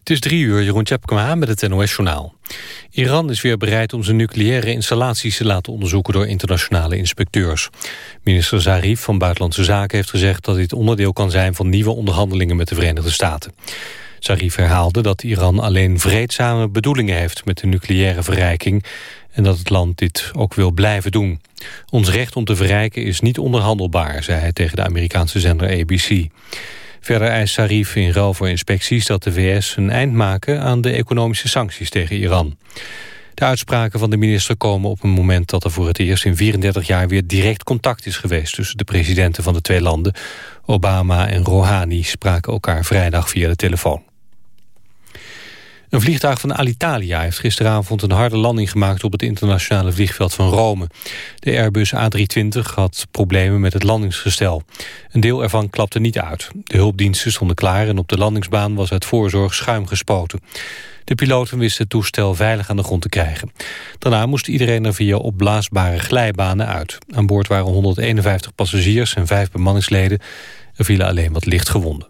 Het is drie uur, Jeroen Tjepkema met het NOS-journaal. Iran is weer bereid om zijn nucleaire installaties te laten onderzoeken door internationale inspecteurs. Minister Zarif van Buitenlandse Zaken heeft gezegd dat dit onderdeel kan zijn van nieuwe onderhandelingen met de Verenigde Staten. Zarif herhaalde dat Iran alleen vreedzame bedoelingen heeft met de nucleaire verrijking en dat het land dit ook wil blijven doen. Ons recht om te verrijken is niet onderhandelbaar, zei hij tegen de Amerikaanse zender ABC. Verder eist Sarif in ruil voor inspecties dat de VS een eind maken aan de economische sancties tegen Iran. De uitspraken van de minister komen op een moment dat er voor het eerst in 34 jaar weer direct contact is geweest tussen de presidenten van de twee landen. Obama en Rouhani spraken elkaar vrijdag via de telefoon. Een vliegtuig van Alitalia heeft gisteravond een harde landing gemaakt op het internationale vliegveld van Rome. De Airbus A320 had problemen met het landingsgestel. Een deel ervan klapte niet uit. De hulpdiensten stonden klaar en op de landingsbaan was uit voorzorg schuim gespoten. De piloten wisten het toestel veilig aan de grond te krijgen. Daarna moest iedereen er via opblaasbare glijbanen uit. Aan boord waren 151 passagiers en vijf bemanningsleden. Er vielen alleen wat licht gewonden.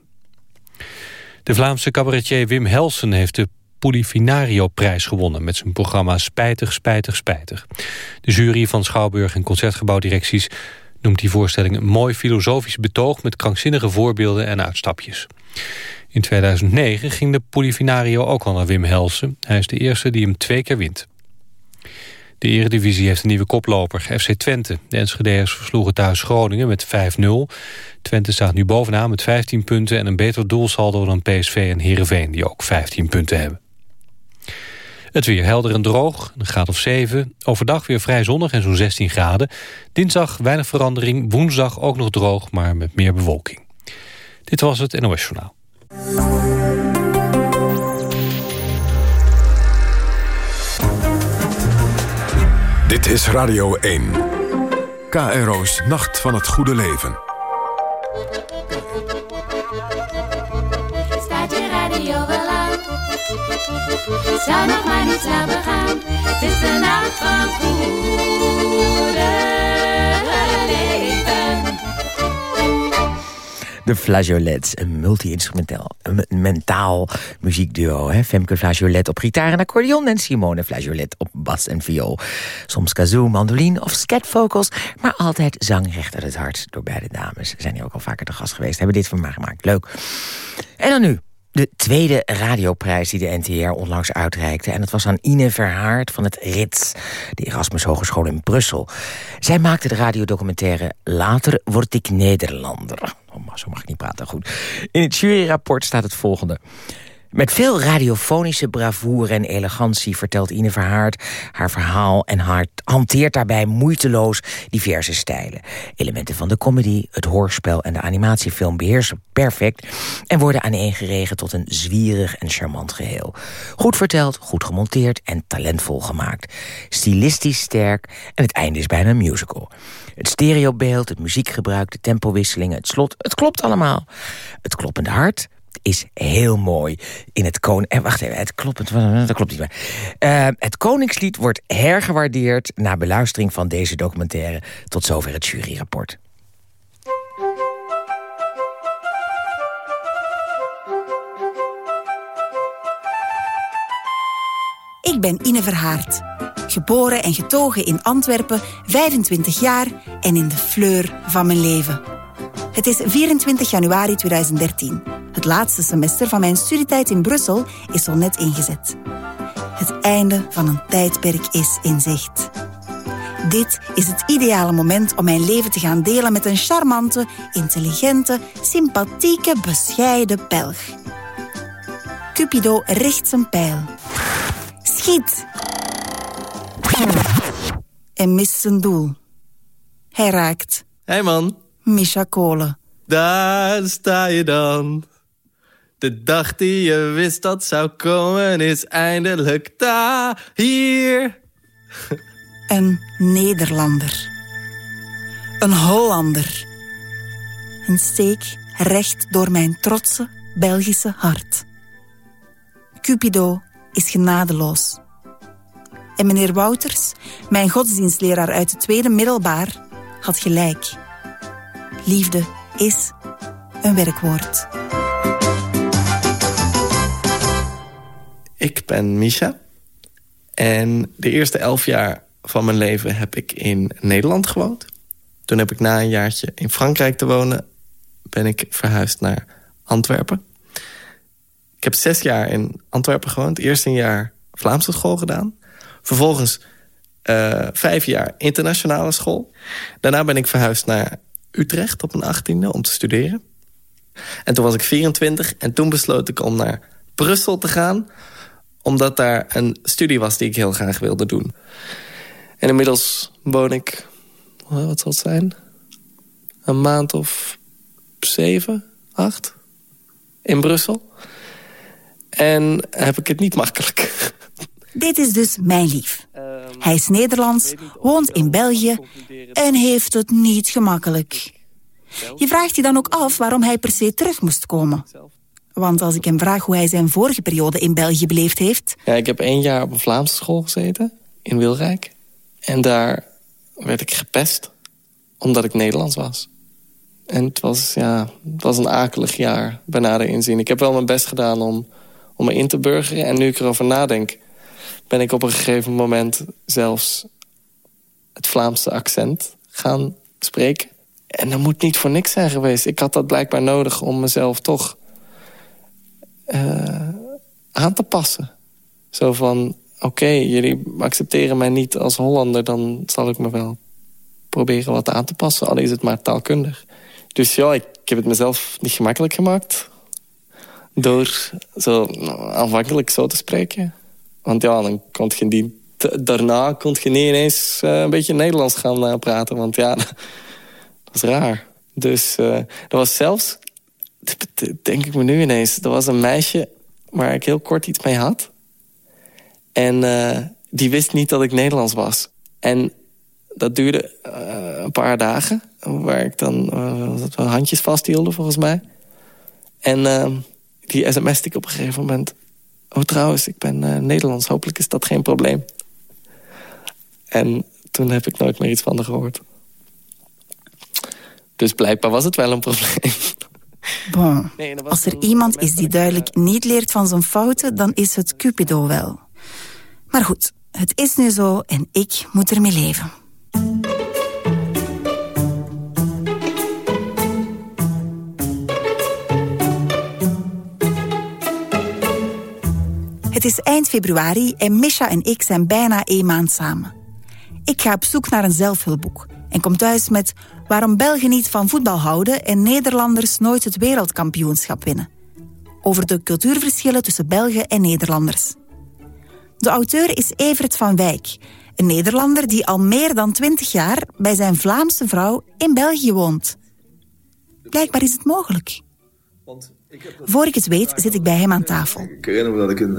De Vlaamse cabaretier Wim Helsen heeft de Polifinario-prijs gewonnen... met zijn programma Spijtig, Spijtig, Spijtig. De jury van Schouwburg en Concertgebouwdirecties noemt die voorstelling... een mooi filosofisch betoog met krankzinnige voorbeelden en uitstapjes. In 2009 ging de Polifinario ook al naar Wim Helsen. Hij is de eerste die hem twee keer wint. De Eredivisie heeft een nieuwe koploper, FC Twente. De Enschedeers versloegen thuis Groningen met 5-0. Twente staat nu bovenaan met 15 punten... en een beter doelsaldo dan PSV en Heerenveen... die ook 15 punten hebben. Het weer helder en droog, een graad of 7. Overdag weer vrij zonnig en zo'n 16 graden. Dinsdag weinig verandering, woensdag ook nog droog, maar met meer bewolking. Dit was het NOS Journaal. Dit is Radio 1. KRO's Nacht van het Goede Leven. Zou nog maar niet snel begaan. Het is de nacht van goede leven. De Flageolets, een multi-instrumentaal mentaal muziekduo. Hè? Femke Flageolet op gitaar en accordeon... en Simone Flageolet op bas en viool. Soms kazoo, mandoline of scatvocals... maar altijd zang recht uit het hart door beide dames. Zijn hier ook al vaker te gast geweest, hebben dit voor mij gemaakt. Leuk. En dan nu, de tweede radioprijs die de NTR onlangs uitreikte. En dat was aan Ine Verhaard van het RITS, de Erasmus Hogeschool in Brussel. Zij maakte de radiodocumentaire Later word ik Nederlander. Oh, zo mag ik niet praten, goed. In het juryrapport staat het volgende. Met veel radiofonische bravoure en elegantie vertelt Ine Verhaard haar verhaal en hanteert daarbij moeiteloos diverse stijlen. Elementen van de comedy, het hoorspel en de animatiefilm beheersen perfect en worden aaneengeregen tot een zwierig en charmant geheel. Goed verteld, goed gemonteerd en talentvol gemaakt. Stilistisch sterk en het einde is bijna een musical. Het stereobeeld, het muziekgebruik, de tempowisselingen, het slot, het klopt allemaal. Het kloppende hart, is heel mooi. In het kon en eh, wacht even, het klopt, dat klopt niet meer. Uh, het Koningslied wordt hergewaardeerd na beluistering van deze documentaire. Tot zover het juryrapport. Ik ben Ine Verhaard. Geboren en getogen in Antwerpen, 25 jaar en in de fleur van mijn leven. Het is 24 januari 2013. Het laatste semester van mijn studietijd in Brussel is al net ingezet. Het einde van een tijdperk is in zicht. Dit is het ideale moment om mijn leven te gaan delen met een charmante, intelligente, sympathieke, bescheiden Belg. Cupido richt zijn pijl. Schiet! En mist zijn doel. Hij raakt. Hey man. Misha Kolen. Daar sta je dan. De dag die je wist dat zou komen is eindelijk daar, hier. Een Nederlander. Een Hollander. Een steek recht door mijn trotse Belgische hart. Cupido is genadeloos. En meneer Wouters, mijn godsdienstleraar uit het tweede middelbaar, had gelijk. Liefde is een werkwoord. Ik ben Misha. En de eerste elf jaar van mijn leven heb ik in Nederland gewoond. Toen heb ik na een jaartje in Frankrijk te wonen... ben ik verhuisd naar Antwerpen. Ik heb zes jaar in Antwerpen gewoond. Eerst een jaar Vlaamse school gedaan. Vervolgens uh, vijf jaar internationale school. Daarna ben ik verhuisd naar Utrecht op mijn achttiende om te studeren. En toen was ik 24 en toen besloot ik om naar Brussel te gaan... omdat daar een studie was die ik heel graag wilde doen. En inmiddels woon ik, wat zal het zijn? Een maand of zeven, acht in Brussel. En heb ik het niet makkelijk. Dit is dus mijn lief. Hij is Nederlands, woont in België en heeft het niet gemakkelijk. Je vraagt je dan ook af waarom hij per se terug moest komen. Want als ik hem vraag hoe hij zijn vorige periode in België beleefd heeft... Ja, ik heb één jaar op een Vlaamse school gezeten, in Wilrijk. En daar werd ik gepest, omdat ik Nederlands was. En het was, ja, het was een akelig jaar, bij nader inzien. Ik heb wel mijn best gedaan om, om me in te burgeren. En nu ik erover nadenk, ben ik op een gegeven moment zelfs het Vlaamse accent gaan spreken. En dat moet niet voor niks zijn geweest. Ik had dat blijkbaar nodig om mezelf toch uh, aan te passen. Zo van, oké, jullie accepteren mij niet als Hollander... dan zal ik me wel proberen wat aan te passen. Al is het maar taalkundig. Dus ja, ik, heb het mezelf niet gemakkelijk gemaakt. Door zo aanvankelijk zo te spreken. Want ja, dan kon je die, daarna kon je niet ineens uh, een beetje Nederlands gaan uh, praten. Want ja, dat is raar. Dus er was zelfs, denk ik me nu ineens... er was een meisje waar ik heel kort iets mee had. En die wist niet dat ik Nederlands was. En dat duurde een paar dagen. Waar ik dan handjes vasthielde, volgens mij. En die sms'te ik op een gegeven moment... Oh, trouwens, ik ben Nederlands. Hopelijk is dat geen probleem. En toen heb ik nooit meer iets van haar gehoord. Dus blijkbaar was het wel een probleem. Bon, als er iemand is die duidelijk niet leert van zijn fouten... dan is het Cupido wel. Maar goed, het is nu zo en ik moet ermee leven. Het is eind februari en Misha en ik zijn bijna één maand samen. Ik ga op zoek naar een zelfhulpboek en kom thuis met waarom Belgen niet van voetbal houden en Nederlanders nooit het wereldkampioenschap winnen. Over de cultuurverschillen tussen Belgen en Nederlanders. De auteur is Evert van Wijk, een Nederlander die al meer dan twintig jaar bij zijn Vlaamse vrouw in België woont. Blijkbaar is het mogelijk. Voor ik het weet, zit ik bij hem aan tafel. Ik herinner me dat ik een,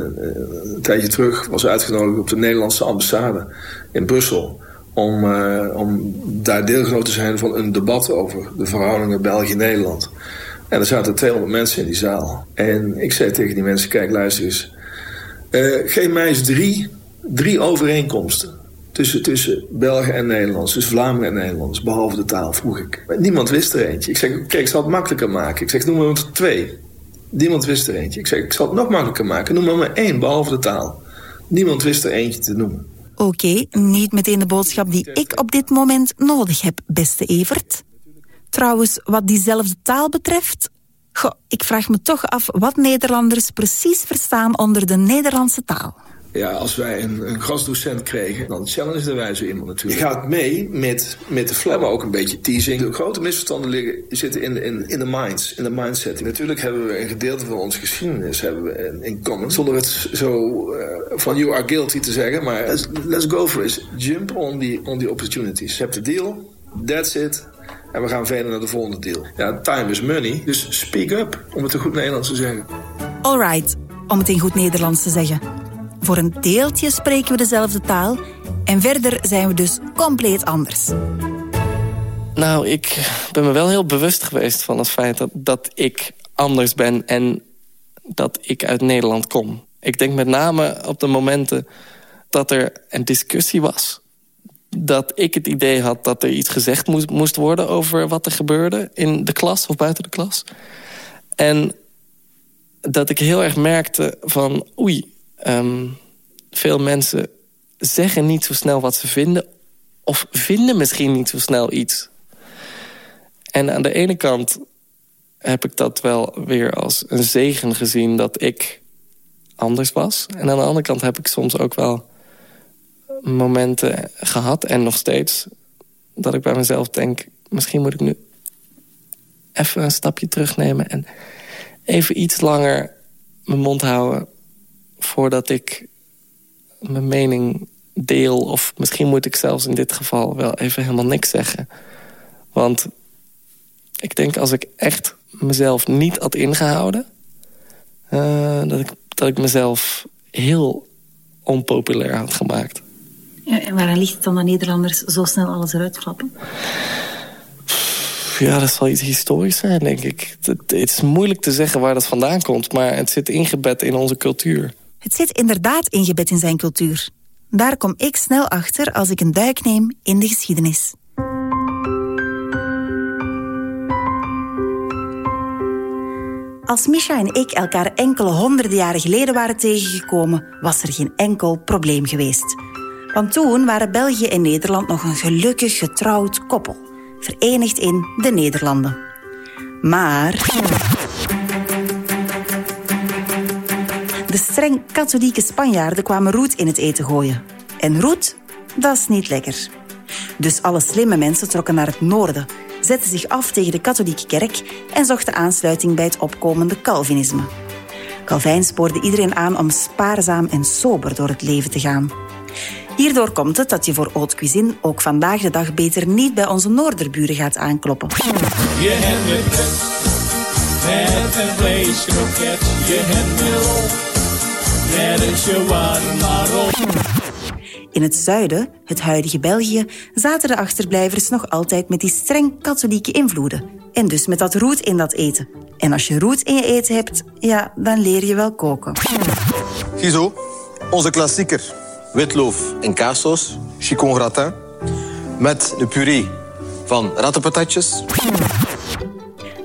een, tijdje terug was uitgenodigd op de Nederlandse ambassade in Brussel. Om, uh, om daar deelgenoot te zijn van een debat over de verhoudingen België-Nederland. En er zaten 200 mensen in die zaal. En ik zei tegen die mensen, kijk luister eens. Uh, geef mij eens drie, drie overeenkomsten tussen, tussen Belgen en Nederlands, dus Vlamingen en Nederlands, behalve de taal, vroeg ik. Niemand wist er eentje. Ik zeg, kijk, ik zal het makkelijker maken. Ik zeg, noem maar twee. Niemand wist er eentje. Ik zeg, ik zal het nog makkelijker maken. Noem maar maar één, behalve de taal. Niemand wist er eentje te noemen. Oké, niet meteen de boodschap die ik op dit moment nodig heb, beste Evert. Trouwens, wat diezelfde taal betreft... Goh, ik vraag me toch af wat Nederlanders precies verstaan onder de Nederlandse taal. Ja, als wij een, een gastdocent kregen, dan challengeden wij zo iemand natuurlijk. Je gaat mee met, met de flow, maar ook een beetje teasing. De grote misverstanden liggen, zitten in, in, in de minds, in de mindset. Natuurlijk hebben we een gedeelte van onze geschiedenis hebben we in common. Zonder het zo uh, van you are guilty te zeggen, maar let's, let's go for it. Jump on the, on the opportunities. Je hebt de deal, that's it. En we gaan verder naar de volgende deal. Ja, time is money, dus speak up, om het in goed Nederlands te zeggen. Alright, om het in goed Nederlands te zeggen. Voor een deeltje spreken we dezelfde taal en verder zijn we dus compleet anders. Nou, ik ben me wel heel bewust geweest van het feit dat, ik anders ben en dat ik uit Nederland kom. Ik denk met name op de momenten dat er een discussie was. Dat ik het idee had dat er iets gezegd moest, moest worden over wat er gebeurde in de klas of buiten de klas. En dat ik heel erg merkte van oei, ehm, veel mensen zeggen niet zo snel wat ze vinden... of vinden misschien niet zo snel iets. En aan de ene kant heb ik dat wel weer als een zegen gezien... dat ik anders was. En aan de andere kant heb ik soms ook wel momenten gehad... en nog steeds dat ik bij mezelf denk... misschien moet ik nu even een stapje terugnemen... en even iets langer mijn mond houden... voordat ik mijn mening deel. Of misschien moet ik zelfs in dit geval wel even helemaal niks zeggen. Want ik denk als ik echt mezelf niet had ingehouden... Uh, dat, ik, dat ik mezelf heel onpopulair had gemaakt. Ja, en waaraan ligt het dan dat Nederlanders zo snel alles eruit klappen? Ja, dat zal iets historisch zijn, denk ik. Het, het, is moeilijk te zeggen waar dat vandaan komt... maar het zit ingebed in onze cultuur. Het zit inderdaad ingebed in zijn cultuur. Daar kom ik snel achter als ik een duik neem in de geschiedenis. Als Misha en ik elkaar enkele honderden jaren geleden waren tegengekomen, was er geen enkel probleem geweest. Want toen waren België en Nederland nog een gelukkig getrouwd koppel, verenigd in de Nederlanden. Maar de streng katholieke Spanjaarden kwamen roet in het eten gooien. En roet, dat is niet lekker. Dus alle slimme mensen trokken naar het noorden, zetten zich af tegen de katholieke kerk en zochten aansluiting bij het opkomende Calvinisme. Calvijn spoorde iedereen aan om spaarzaam en sober door het leven te gaan. Hierdoor komt het dat je voor haute cuisine ook vandaag de dag beter niet bij onze noorderburen gaat aankloppen. Je hebt een je in het zuiden, het huidige België, zaten de achterblijvers nog altijd met die streng katholieke invloeden. En dus met dat roet in dat eten. En als je roet in je eten hebt, ja, dan leer je wel koken. Gizo, onze klassieker. Witloof en kaassaus, chicon gratin. Met de puree van rattenpatatjes.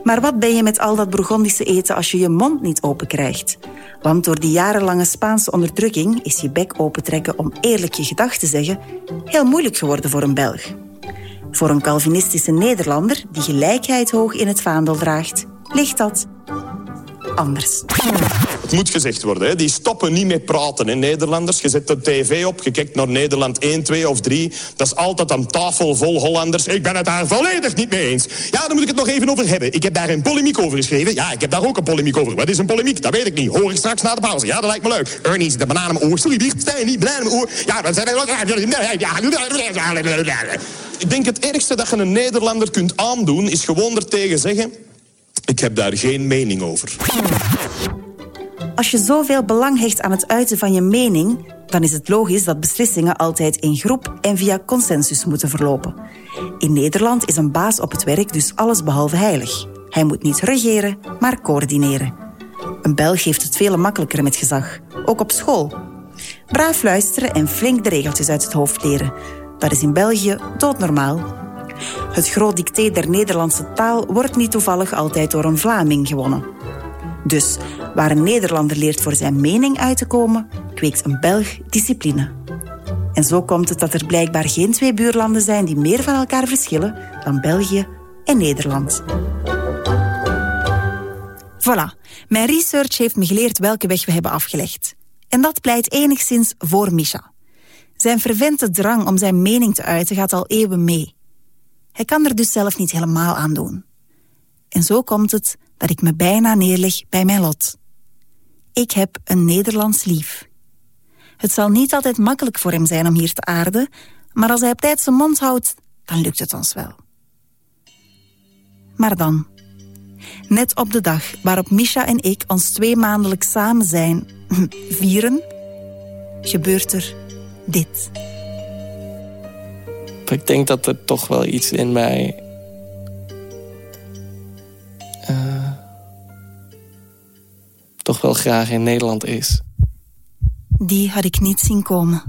Maar wat ben je met al dat Bourgondische eten als je je mond niet open krijgt? Want door die jarenlange Spaanse onderdrukking is je bek opentrekken om eerlijk je gedachten te zeggen heel moeilijk geworden voor een Belg. Voor een Calvinistische Nederlander die gelijkheid hoog in het vaandel draagt, ligt dat anders. Het moet gezegd worden, hè. die stoppen niet met praten in Nederlanders. Je zet de tv op, je kijkt naar Nederland 1, 2 of 3. Dat is altijd een tafel vol Hollanders. Ik ben het daar volledig niet mee eens. Ja, daar moet ik het nog even over hebben. Ik heb daar een polemiek over geschreven. Ja, ik heb daar ook een polemiek over. Wat is een polemiek? Dat weet ik niet. Hoor ik straks na de pauze. Ja, dat lijkt me leuk. Ernie's de bananemoor. Sorry, Wiert, Stijn, niet bananemoor. Ja, dat zijn... Ik denk het ergste dat je een Nederlander kunt aandoen... is gewoon er tegen zeggen... Ik heb daar geen mening over. Als je zoveel belang hecht aan het uiten van je mening, dan is het logisch dat beslissingen altijd in groep en via consensus moeten verlopen. In Nederland is een baas op het werk dus allesbehalve heilig. Hij moet niet regeren, maar coördineren. Een Belg heeft het veel makkelijker met gezag, ook op school. Braaf luisteren en flink de regeltjes uit het hoofd leren. Dat is in België doodnormaal. Het groot dicté der Nederlandse taal wordt niet toevallig altijd door een Vlaming gewonnen. Dus waar een Nederlander leert voor zijn mening uit te komen, kweekt een Belg discipline. En zo komt het dat er blijkbaar geen twee buurlanden zijn die meer van elkaar verschillen dan België en Nederland. Voilà, mijn research heeft me geleerd welke weg we hebben afgelegd. En dat pleit enigszins voor Misha. Zijn vervente drang om zijn mening te uiten gaat al eeuwen mee. Hij kan er dus zelf niet helemaal aan doen. En zo komt het dat ik me bijna neerleg bij mijn lot. Ik heb een Nederlands lief. Het zal niet altijd makkelijk voor hem zijn om hier te aarden, maar als hij op tijd zijn mond houdt, dan lukt het ons wel. Maar dan, net op de dag waarop Misha en ik ons twee maandelijk samen zijn vieren, gebeurt er dit. Ik denk dat er toch wel iets in mij toch wel graag in Nederland is. Die had ik niet zien komen.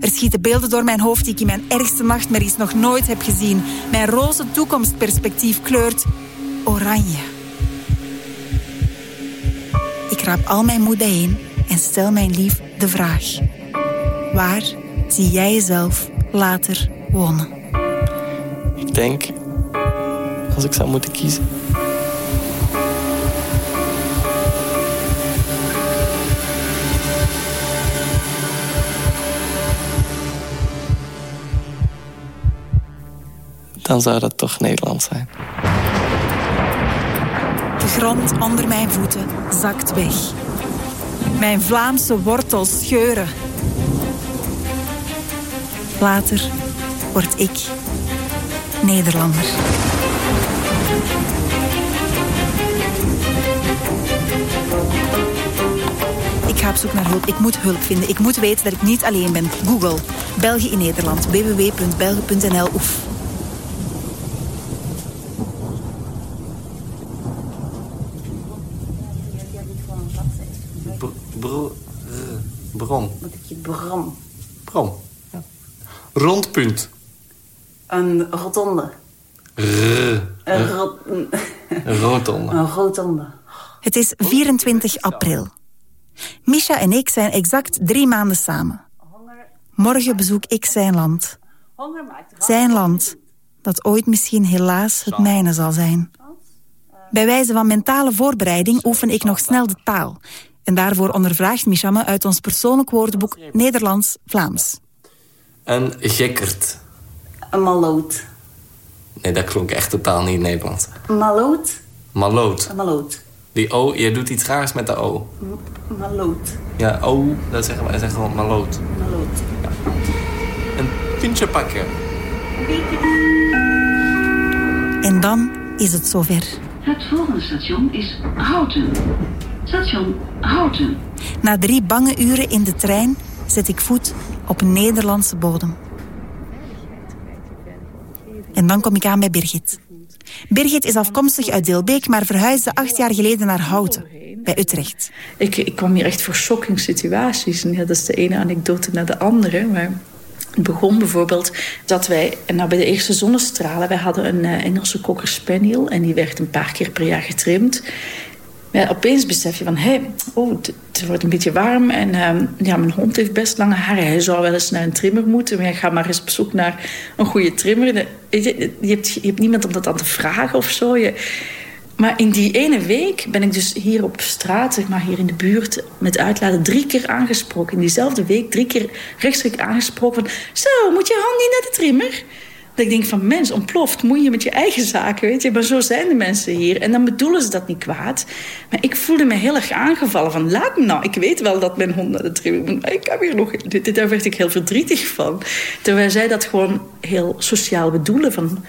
Er schieten beelden door mijn hoofd die ik in mijn ergste nachtmerries nog nooit heb gezien. Mijn roze toekomstperspectief kleurt oranje. Ik raap al mijn moed bijeen en stel mijn lief de vraag. Waar zie jij jezelf later wonen? Ik denk, als ik zou moeten kiezen... dan zou dat toch Nederland zijn. De grond onder mijn voeten zakt weg. Mijn Vlaamse wortels scheuren. Later word ik Nederlander. Ik ga op zoek naar hulp. Ik moet hulp vinden. Ik moet weten dat ik niet alleen ben. Google. België in Nederland. www.belgië.nl. Oef. Bro, eh, bron. Wat heb je bram? Bron. Ja. Een rotonde. R. Een, rot, Een rotonde. een rotonde. Het is 24 april. Misha en ik zijn exact drie maanden samen. Morgen bezoek ik zijn land. Zijn land, dat ooit misschien helaas het mijne zal zijn. Bij wijze van mentale voorbereiding oefen ik nog snel de taal. En daarvoor ondervraagt Misha me uit ons persoonlijk woordenboek Nederlands-Vlaams. Een gekkerd. Een maloot. Nee, dat klonk echt totaal niet Nederlands. Maloot? Maloot. Een maloot. Die O, je doet iets raars met de O. M- Maloot. Ja, O, dat zeggen wij zeggen gewoon maloot. Maloot. Een pintje pakken. En dan is het zover. Het volgende station is Houten. Station Houten. Na drie bange uren in de trein zet ik voet op Nederlandse bodem. En dan kom ik aan bij Birgit. Birgit is afkomstig uit Deelbeek, maar verhuisde acht jaar geleden naar Houten, bij Utrecht. Ik, ik kwam hier echt voor shocking situaties. En ja, dat is de ene anekdote naar de andere. Maar het begon bijvoorbeeld dat wij nou, bij de eerste zonnestralen... wij hadden een eh, Engelse cocker spaniel en die werd een paar keer per jaar getrimd. Maar opeens besef je van, hé, hey, oh, het, wordt een beetje warm... en ehm, ja, mijn hond heeft best lange haren. Hij zou wel eens naar een trimmer moeten. Maar ja, ga maar eens op zoek naar een goede trimmer. Je, hebt, je hebt niemand om dat aan te vragen of zo. Je, maar in die ene week ben ik dus hier op straat, zeg maar hier in de buurt, met uitlaten drie keer aangesproken. In diezelfde week drie keer rechtstreeks aangesproken van... Zo, moet je hand niet naar de trimmer? Ik denk van, mens, ontploft, moet je met je eigen zaken, weet je. Maar zo zijn de mensen hier. En dan bedoelen ze dat niet kwaad. Maar ik voelde me heel erg aangevallen van, laat me nou. Ik weet wel dat mijn hond naar de. Maar ik heb hier nog... Daar werd ik heel verdrietig van. Terwijl zij dat gewoon heel sociaal bedoelen van...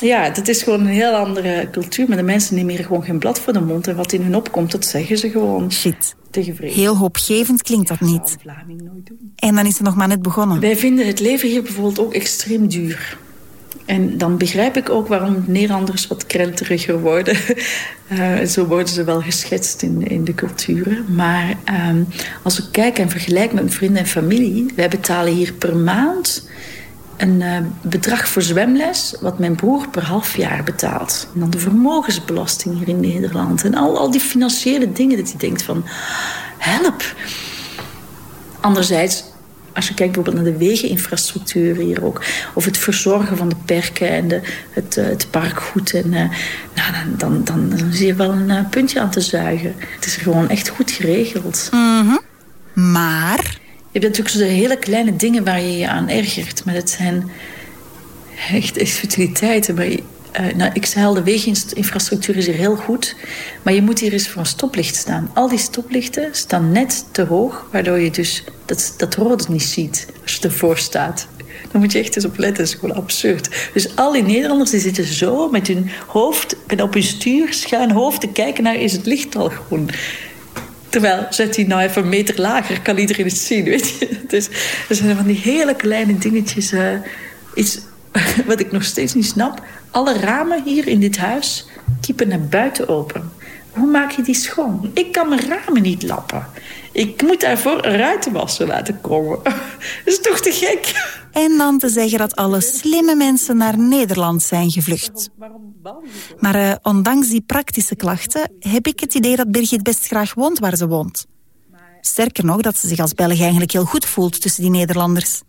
Ja, dat is gewoon een heel andere cultuur. Maar de mensen nemen hier gewoon geen blad voor de mond. En wat in hun opkomt, dat zeggen ze gewoon. Shit. Heel hoopgevend klinkt dat niet. En dan is het nog maar net begonnen. Wij vinden het leven hier bijvoorbeeld ook extreem duur. En dan begrijp ik ook waarom Nederlanders wat krenteriger worden. Eh, zo worden ze wel geschetst in, in de culturen. Maar ehm, als ik kijk en vergelijk met mijn vrienden en familie... wij betalen hier per maand een eh, bedrag voor zwemles... wat mijn broer per half jaar betaalt. En dan de vermogensbelasting hier in Nederland. En al, al die financiële dingen dat je denkt van... help, Anderzijds, als je kijkt bijvoorbeeld naar de wegeninfrastructuur hier ook... of het verzorgen van de perken en de, het, eh, het parkgoed... En, eh, nou, dan, dan, dan, zie je wel een puntje aan te zuigen. Het is gewoon echt goed geregeld. Mhm. Maar... Je hebt natuurlijk zo de hele kleine dingen waar je je aan ergert. Maar het zijn echt, echt. Maar, eh, nou, ik zei al, de wegeninfrastructuur is hier heel goed. Maar je moet hier eens voor een stoplicht staan. Al die stoplichten staan net te hoog... waardoor je dus dat, dat rode niet ziet als je ervoor staat. Dan moet je echt eens op letten. Dat is gewoon absurd. Dus al die Nederlanders die zitten zo met hun hoofd... en op hun stuur, schuin hoofd te kijken naar... is het licht al groen. Terwijl, zet hij nou even een meter lager, kan iedereen het zien, weet je. Dus er zijn van die hele kleine dingetjes. eh, iets wat ik nog steeds niet snap. Alle ramen hier in dit huis kiepen naar buiten open. Hoe maak je die schoon? Ik kan mijn ramen niet lappen. Ik moet daarvoor een ruitenwasser laten komen. Dat is toch te gek? En dan te zeggen dat alle slimme mensen naar Nederland zijn gevlucht. Maar eh, ondanks die praktische klachten heb ik het idee dat Birgit best graag woont waar ze woont. Sterker nog, dat ze zich als Belg eigenlijk heel goed voelt tussen die Nederlanders.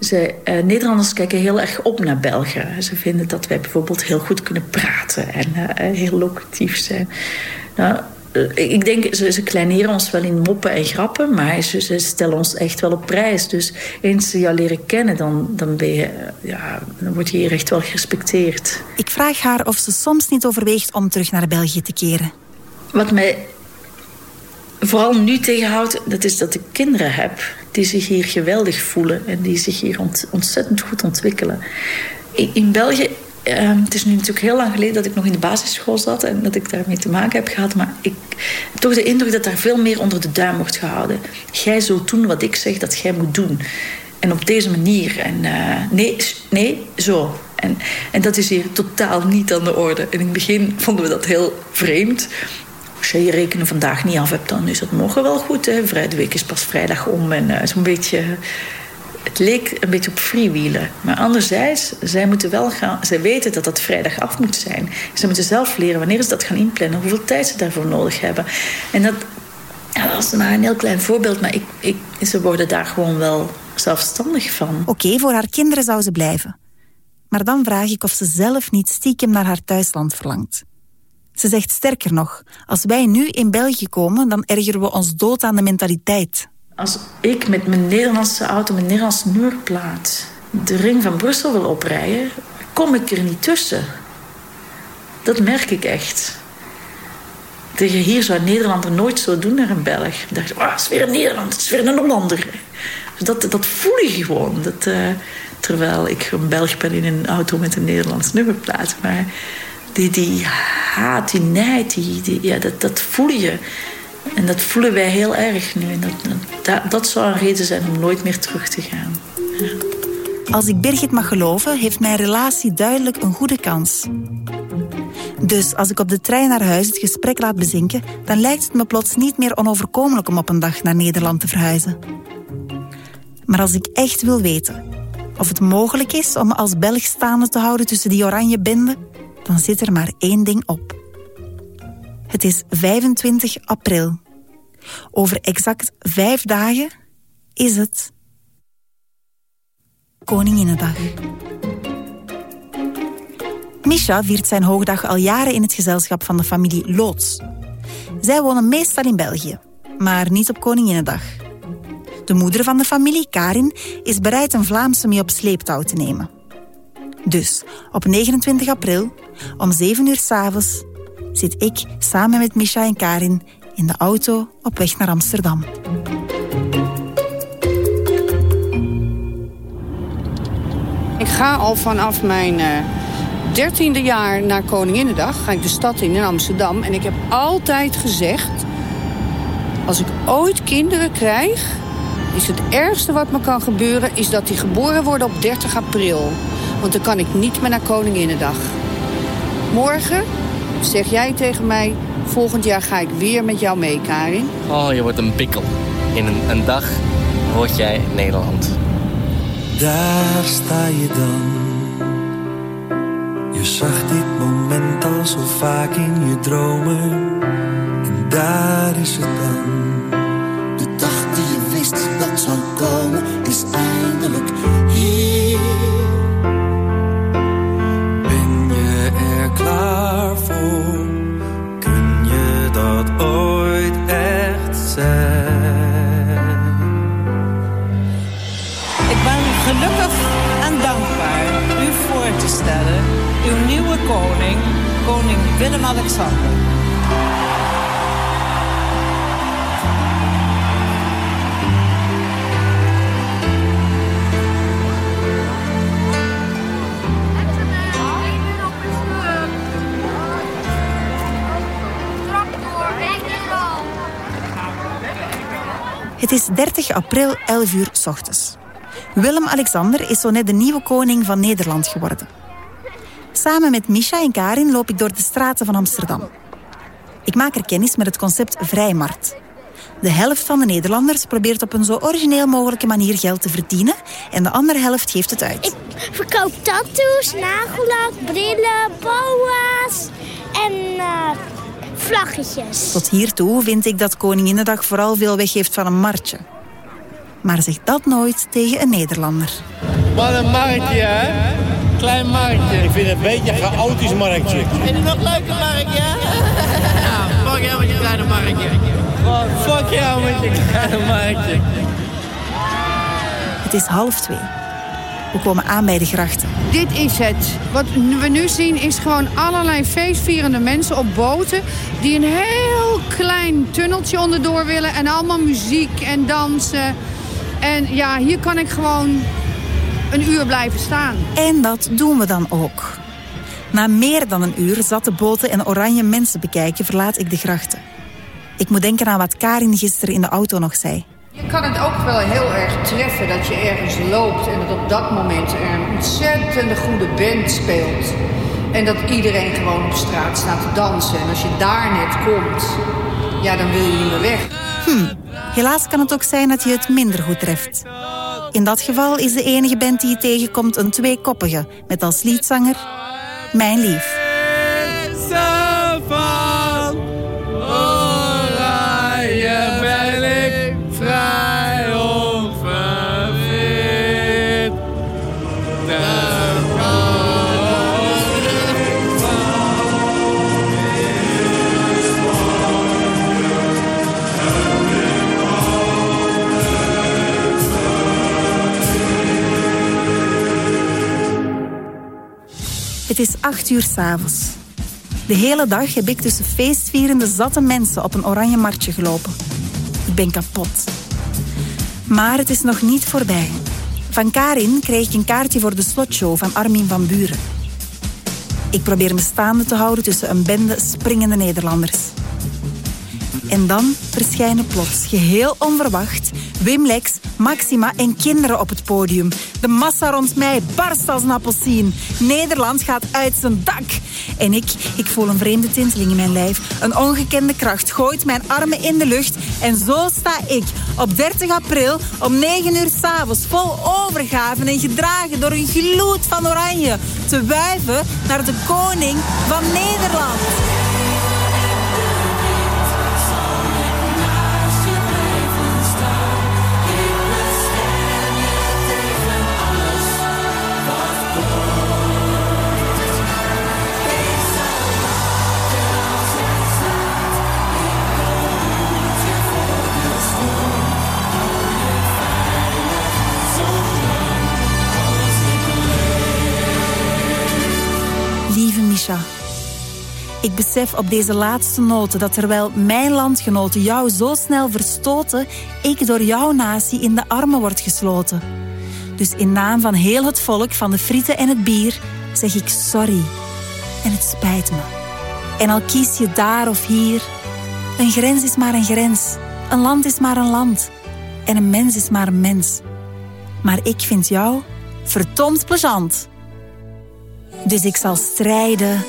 Ze, uh, Nederlanders kijken heel erg op naar Belgen. Ze vinden dat wij bijvoorbeeld heel goed kunnen praten en uh, heel locatief zijn. Nou, ik denk, ze, ze kleineren ons wel in moppen en grappen, maar ze, ze, stellen ons echt wel op prijs. Dus eens ze jou leren kennen, dan, dan, ben je, ja, dan word je hier echt wel gerespecteerd. Ik vraag haar of ze soms niet overweegt om terug naar België te keren. Wat mij vooral nu tegenhoudt, dat is dat ik kinderen heb die zich hier geweldig voelen en die zich hier ont ontzettend goed ontwikkelen. In, in België, uh, het is nu natuurlijk heel lang geleden dat ik nog in de basisschool zat en dat ik daarmee te maken heb gehad, maar ik toch de indruk dat daar veel meer onder de duim wordt gehouden. Jij zult doen wat ik zeg dat jij moet doen. En op deze manier. En uh, nee, nee, zo. En, en dat is hier totaal niet aan de orde. In het begin vonden we dat heel vreemd. Als je je rekenen vandaag niet af hebt, dan is het morgen wel goed. Hè? Week is pas vrijdag om en uh, zo'n beetje... Het leek een beetje op freewheelen. Maar anderzijds, zij moeten wel gaan... Zij weten dat dat vrijdag af moet zijn. Ze moeten zelf leren wanneer ze dat gaan inplannen. Hoeveel tijd ze daarvoor nodig hebben. En dat, ja, is maar een heel klein voorbeeld. Maar ik, ik, ze worden daar gewoon wel zelfstandig van. Oké, voor haar kinderen zou ze blijven. Maar dan vraag ik of ze zelf niet stiekem naar haar thuisland verlangt. Ze zegt sterker nog, als wij nu in België komen, dan ergeren we ons dood aan de mentaliteit. Als ik met mijn Nederlandse auto, mijn Nederlandse nummerplaat, de ring van Brussel wil oprijden, kom ik er niet tussen. Dat merk ik echt. Tegen hier zou een Nederlander nooit zo doen naar een Belg. Dan dacht ik, oh, het is weer een Nederland, het is weer een Hollander. Dus dat, dat voel je gewoon. Dat, uh, terwijl ik een Belg ben in een auto met een Nederlands nummerplaat. Maar die, die haat, die nijd, die, die, ja, dat, dat voel je. En dat voelen wij heel erg nu. En dat, dat, dat zou een reden zijn om nooit meer terug te gaan. Als ik Birgit mag geloven, heeft mijn relatie duidelijk een goede kans. Dus als ik op de trein naar huis het gesprek laat bezinken... dan lijkt het me plots niet meer onoverkomelijk om op een dag naar Nederland te verhuizen. Maar als ik echt wil weten of het mogelijk is om me als Belg staande te houden tussen die oranje benden dan zit er maar één ding op. Het is 25 april. Over exact vijf dagen is het Koninginnedag. Misha viert zijn hoogdag al jaren in het gezelschap van de familie Loods. Zij wonen meestal in België, maar niet op Koninginnedag. De moeder van de familie, Karin, is bereid een Vlaamse mee op sleeptouw te nemen. Dus op 29 april, om 7 uur s'avonds, zit ik samen met Misha en Karin in de auto op weg naar Amsterdam. Ik ga al vanaf mijn dertiende uh, jaar naar Koninginnedag. Ga ik de stad in in Amsterdam. En ik heb altijd gezegd... als ik ooit kinderen krijg... is het ergste wat me kan gebeuren... is dat die geboren worden op 30 april. Want dan kan ik niet meer naar Koninginnedag. Morgen zeg jij tegen mij... volgend jaar ga ik weer met jou mee, Karin. Oh, je wordt een pikkel. In een, een dag word jij Nederland. Daar sta je dan. Je zag dit moment al zo vaak in je dromen. En daar is het dan. De dag die je wist dat zou komen, is eindelijk Ik ben gelukkig en dankbaar u voor te stellen, uw nieuwe koning, koning Willem-Alexander. Het is 30 april, 11 uur s ochtends. Willem-Alexander is zo net de nieuwe koning van Nederland geworden. Samen met Misha en Karin loop ik door de straten van Amsterdam. Ik maak er kennis met het concept Vrijmarkt. De helft van de Nederlanders probeert op een zo origineel mogelijke manier geld te verdienen en de andere helft geeft het uit. Ik verkoop tattoos, nagellak, brillen, boa's en uh, vlaggetjes. Tot hiertoe vind ik dat Koninginnedag vooral veel weggeeft van een marktje. Maar zeg dat nooit tegen een Nederlander. Wat een marktje, hè? Klein marktje. Ik vind het een beetje een chaotisch marktje. Vind je het nog leuker marktje? Ja, fuck jou met je kleine marktje. Fuck jou met je kleine marktje. Het is half twee. We komen aan bij de grachten. Dit is het. Wat we nu zien is gewoon allerlei feestvierende mensen op boten... die een heel klein tunneltje onderdoor willen... en allemaal muziek en dansen. En ja, hier kan ik gewoon een uur blijven staan. En dat doen we dan ook. Na meer dan een uur zatte boten en oranje mensen bekijken... verlaat ik de grachten. Ik moet denken aan wat Karin gisteren in de auto nog zei. Je kan het ook wel heel erg treffen dat je ergens loopt... en dat op dat moment er een ontzettende goede band speelt. En dat iedereen gewoon op straat staat te dansen. En als je daar net komt, ja, dan wil je niet meer weg. Hm, helaas kan het ook zijn dat je het minder goed treft. In dat geval is de enige band die je tegenkomt een tweekoppige... met als liedzanger Mijn Lief. 8 uur s'avonds. De hele dag heb ik tussen feestvierende zatte mensen op een oranje martje gelopen. Ik ben kapot. Maar het is nog niet voorbij. Van Karin kreeg ik een kaartje voor de slotshow van Armin van Buren. Ik probeer me staande te houden tussen een bende springende Nederlanders. En dan verschijnen plots, geheel onverwacht, Wim Lex Maxima en kinderen op het podium. De massa rond mij barst als een appelsien. Nederland gaat uit zijn dak. En ik, ik voel een vreemde tinteling in mijn lijf. Een ongekende kracht gooit mijn armen in de lucht. En zo sta ik op 30 april om 9 uur s'avonds vol overgave en gedragen door een gloed van oranje te wuiven naar de koning van Nederland. Ik besef op deze laatste noten dat terwijl mijn landgenoten jou zo snel verstoten, ik door jouw natie in de armen word gesloten. Dus in naam van heel het volk, van de frieten en het bier, zeg ik sorry. En het spijt me. En al kies je daar of hier, een grens is maar een grens. Een land is maar een land. En een mens is maar een mens. Maar ik vind jou verdomd plezant. Dus ik zal strijden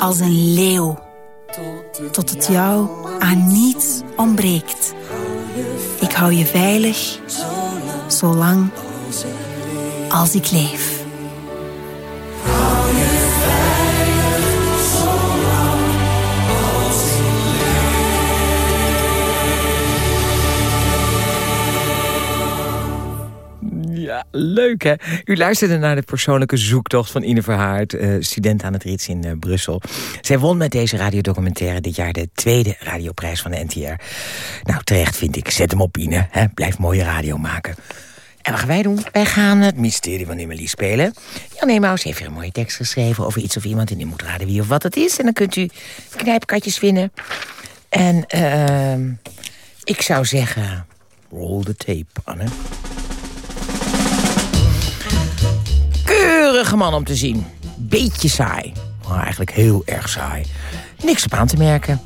als een leeuw. Tot het jou aan niets ontbreekt. Ik hou je veilig, zolang als ik leef. Leuk hè? U luisterde naar de persoonlijke zoektocht van Ine Verhaard... eh, student aan het Rits in eh, Brussel. Zij won met deze radiodocumentaire dit jaar de tweede radioprijs van de NTR. Nou, terecht vind ik. Zet hem op, Ine. Hè? Blijf mooie radio maken. En wat gaan wij doen? Wij gaan het mysterie van Emily spelen. Jan Emaus heeft weer een mooie tekst geschreven over iets of iemand... en u moet raden wie of wat het is. En dan kunt u knijpkatjes winnen. En ehm ik zou zeggen... Roll the tape, Anne. Keurige man om te zien. Beetje saai. Maar eigenlijk heel erg saai. Niks op aan te merken.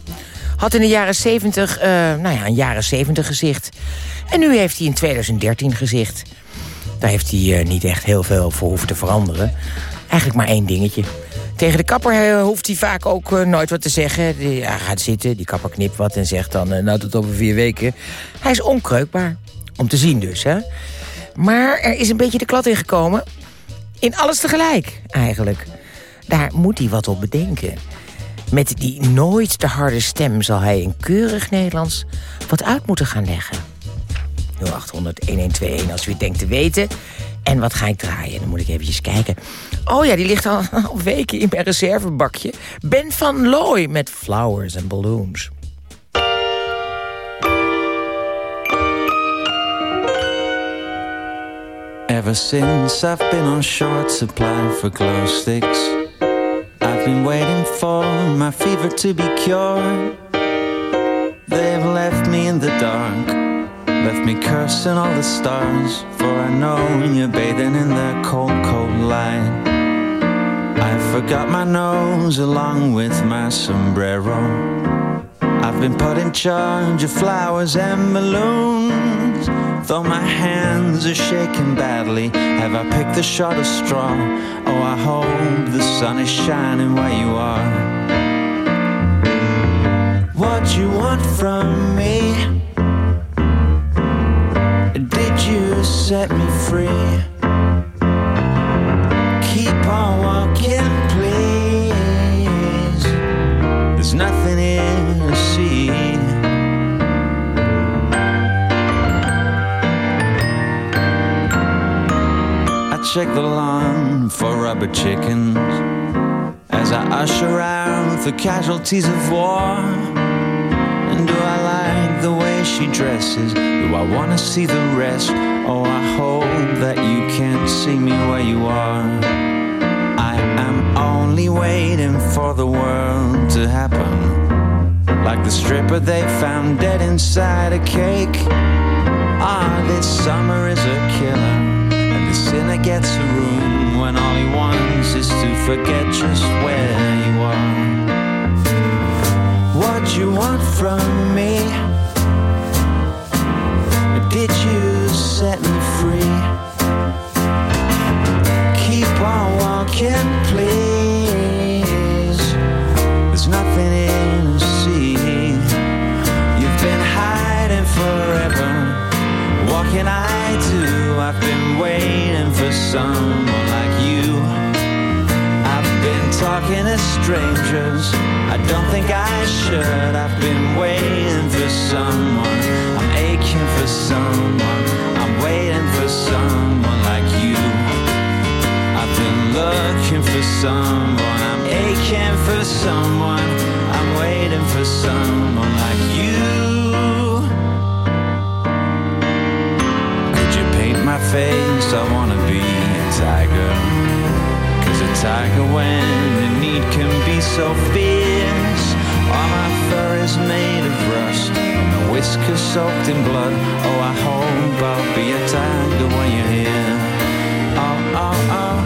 Had in de jaren 70, eh, nou ja, een jaren 70 gezicht. En nu heeft hij in 2013 gezicht. Daar heeft hij eh, niet echt heel veel voor hoeven te veranderen. Eigenlijk maar één dingetje. Tegen de kapper eh, hoeft hij vaak ook nooit wat te zeggen. Hij gaat zitten, die kapper knipt wat en zegt dan... nou, tot over vier weken. Hij is onkreukbaar. Om te zien dus, hè. Maar er is een beetje de klad in gekomen. In alles tegelijk, eigenlijk. Daar moet hij wat op bedenken. Met die nooit te harde stem zal hij in keurig Nederlands wat uit moeten gaan leggen. 0800-1121 als u het denkt te weten. En wat ga ik draaien? Dan moet ik eventjes kijken. Oh ja, die ligt al, al weken in mijn reservebakje. Ben van Looy met Flowers and Balloons. Ever since I've been on short supply for glow sticks, I've been waiting for my fever to be cured. They've left me in the dark, left me cursing all the stars, for I know you're bathing in that cold, cold light. I forgot my nose along with my sombrero. I've been put in charge of flowers and balloons. Though my hands are shaking badly, have I picked the shortest straw? Oh, I hope the sun is shining where you are. What you want from me? Did you set me free? Keep on walking, check the lawn for rubber chickens as I usher out the casualties of war. And do I like the way she dresses? Do I want to see the rest? Oh, I hope that you can't see me where you are. I am only waiting for the world to happen. Like the stripper they found dead inside a cake. Ah, this summer is a killer. Sinner gets a room when all he wants is to forget just where you are. What you want from me? Did you set me free? Someone like you. I've been talking to strangers. I don't think I should. I've been waiting for someone. I'm aching for someone. I'm waiting for someone like you. I've been looking for someone. I'm aching for someone. I'm waiting for someone like you. Could you paint my face? I wanna be tiger. Cause a tiger when in need can be so fierce. All my fur is made of rust. And my whiskers soaked in blood. Oh, I hope I'll be a tiger when you're here. Oh, oh, oh.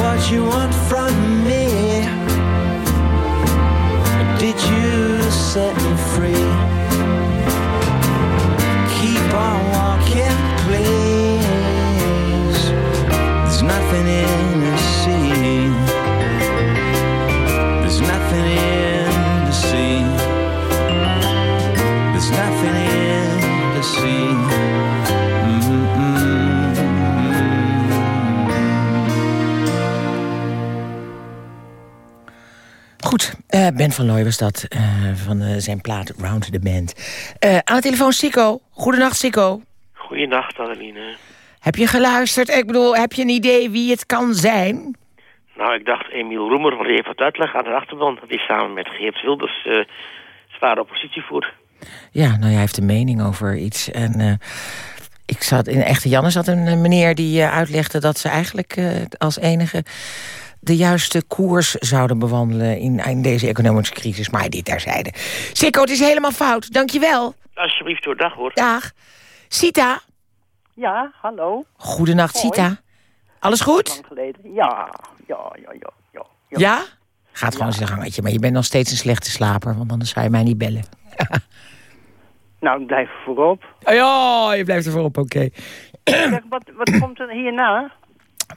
What you want from me? Did you set me free? Keep on walking, Ben van Looy was dat, eh, van eh, zijn plaat Round the Band. Eh, aan de telefoon Sikko. Goedenacht Sikko. Goeienacht, Adeline. Heb je geluisterd? Ik bedoel, heb je een idee wie het kan zijn? Nou, ik dacht Emiel Roemer, die heeft wat uitleg aan de achtergrond. Die samen met Geert Wilders zware oppositie voert. Ja, nou hij heeft een mening over iets. En ik zat in Echte Janne zat een meneer die uitlegde dat ze eigenlijk als enige de juiste koers zouden bewandelen in, in deze economische crisis. Maar dit terzijde. Sikko, het is helemaal fout. Dankjewel. Alsjeblieft hoor, dag hoor. Dag. Sita. Ja, hallo. Goedenacht, Hoi. Sita. Alles goed? Lang geleden. Ja, ja, ja, ja. ja, ja. Ja? Gaat gewoon zijn gangetje, maar je bent nog steeds een slechte slaper, want anders zou je mij niet bellen. nou, ik blijf er voorop. Oh, ja, je blijft er voorop, oké. Okay. Wat, wat komt er hierna?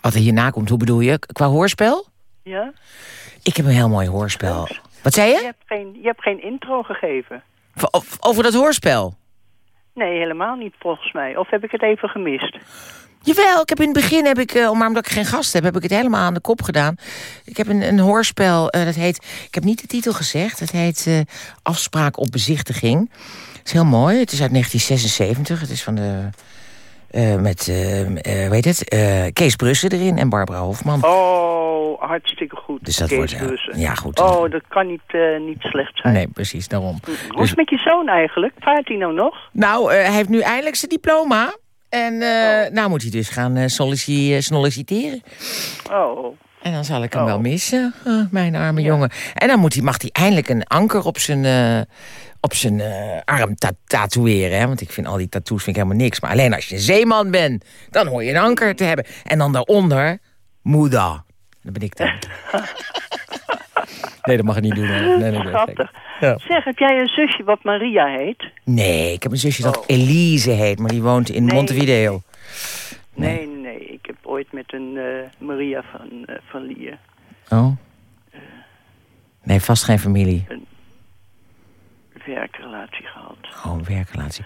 Wat er hierna komt, hoe bedoel je? Qua hoorspel? Ja. Ik heb een heel mooi hoorspel. Wat zei je? Je hebt geen, je hebt geen intro gegeven. Over dat hoorspel? Nee, helemaal niet volgens mij. Of heb ik het even gemist? Jawel, ik heb in het begin, heb ik, eh, maar omdat ik geen gast heb... heb ik het helemaal aan de kop gedaan. Ik heb een, een hoorspel, eh, dat heet... Ik heb niet de titel gezegd. Het heet eh, Afspraak op bezichtiging. Het is heel mooi. Het is uit 1976. Het is van de... eh, met, eh eh, weet het, eh, Kees Brussen erin en Barbara Hofman. Oh, hartstikke goed. Dus dat Kees wordt, ja, Brussen. ja, goed. Oh, dat kan niet, eh, niet slecht zijn. Nee, precies, daarom. Hoe is Dus- het met je zoon eigenlijk? Vaart hij nou nog? Nou, eh, hij heeft nu eindelijk zijn diploma. En eh, nou moet hij dus gaan eh, sollici- eh, solliciteren. Oh. En dan zal ik hem wel missen, eh, mijn arme jongen. En dan moet hij, mag hij eindelijk een anker op zijn, eh, op zijn eh, arm ta- tatoeëren. Hè? Want ik vind al die tattoos vind ik helemaal niks. Maar alleen als je een zeeman bent, dan hoor je een anker te hebben. En dan daaronder, moeda. Dat ben ik dan. nee, dat mag ik niet doen. Nee, nee, nee. Ja. Zeg, heb jij een zusje wat Maria heet? Nee, ik heb een zusje dat Elise heet, maar die woont in Nee. Montevideo. Nee, nee. Ik heb ooit met een eh, Maria van, eh, van Lier Oh? Nee, vast geen familie. een werkrelatie gehad. Oh, een werkrelatie.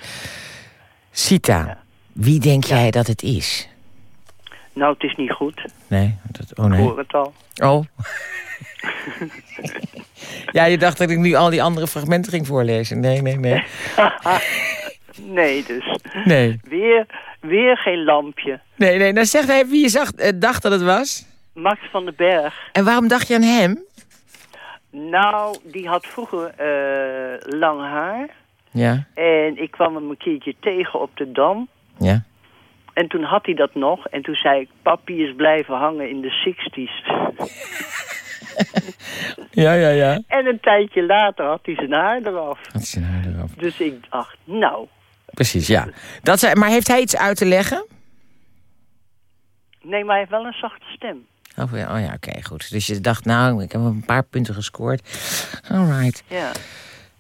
Sita, wie denk jij dat het is? Nou, het is niet goed. Nee, dat, oh Ik nee. hoor het al. Oh. ja, je dacht dat ik nu al die andere fragmenten ging voorlezen. Nee, nee, nee. nee, dus. Nee. Weer, weer geen lampje. Nee, nee, dan zegt hij wie je zag, eh, dacht dat het was. Max van den Berg. En waarom dacht je aan hem? Nou, die had vroeger eh, lang haar. Ja, En ik kwam hem een keertje tegen op de Dam. ja. En toen had hij dat nog. En toen zei ik, papi is blijven hangen in de 60s. Ja, ja, ja. en een tijdje later had hij zijn haar eraf. Had zijn haar eraf. Dus ik dacht, nou, Precies, ja. Dat zei, maar heeft hij iets uit te leggen? nee, maar hij heeft wel een zachte stem. Oh ja, oh ja oké, goed. Dus je dacht, nou, ik heb een paar punten gescoord. Alright. Ja,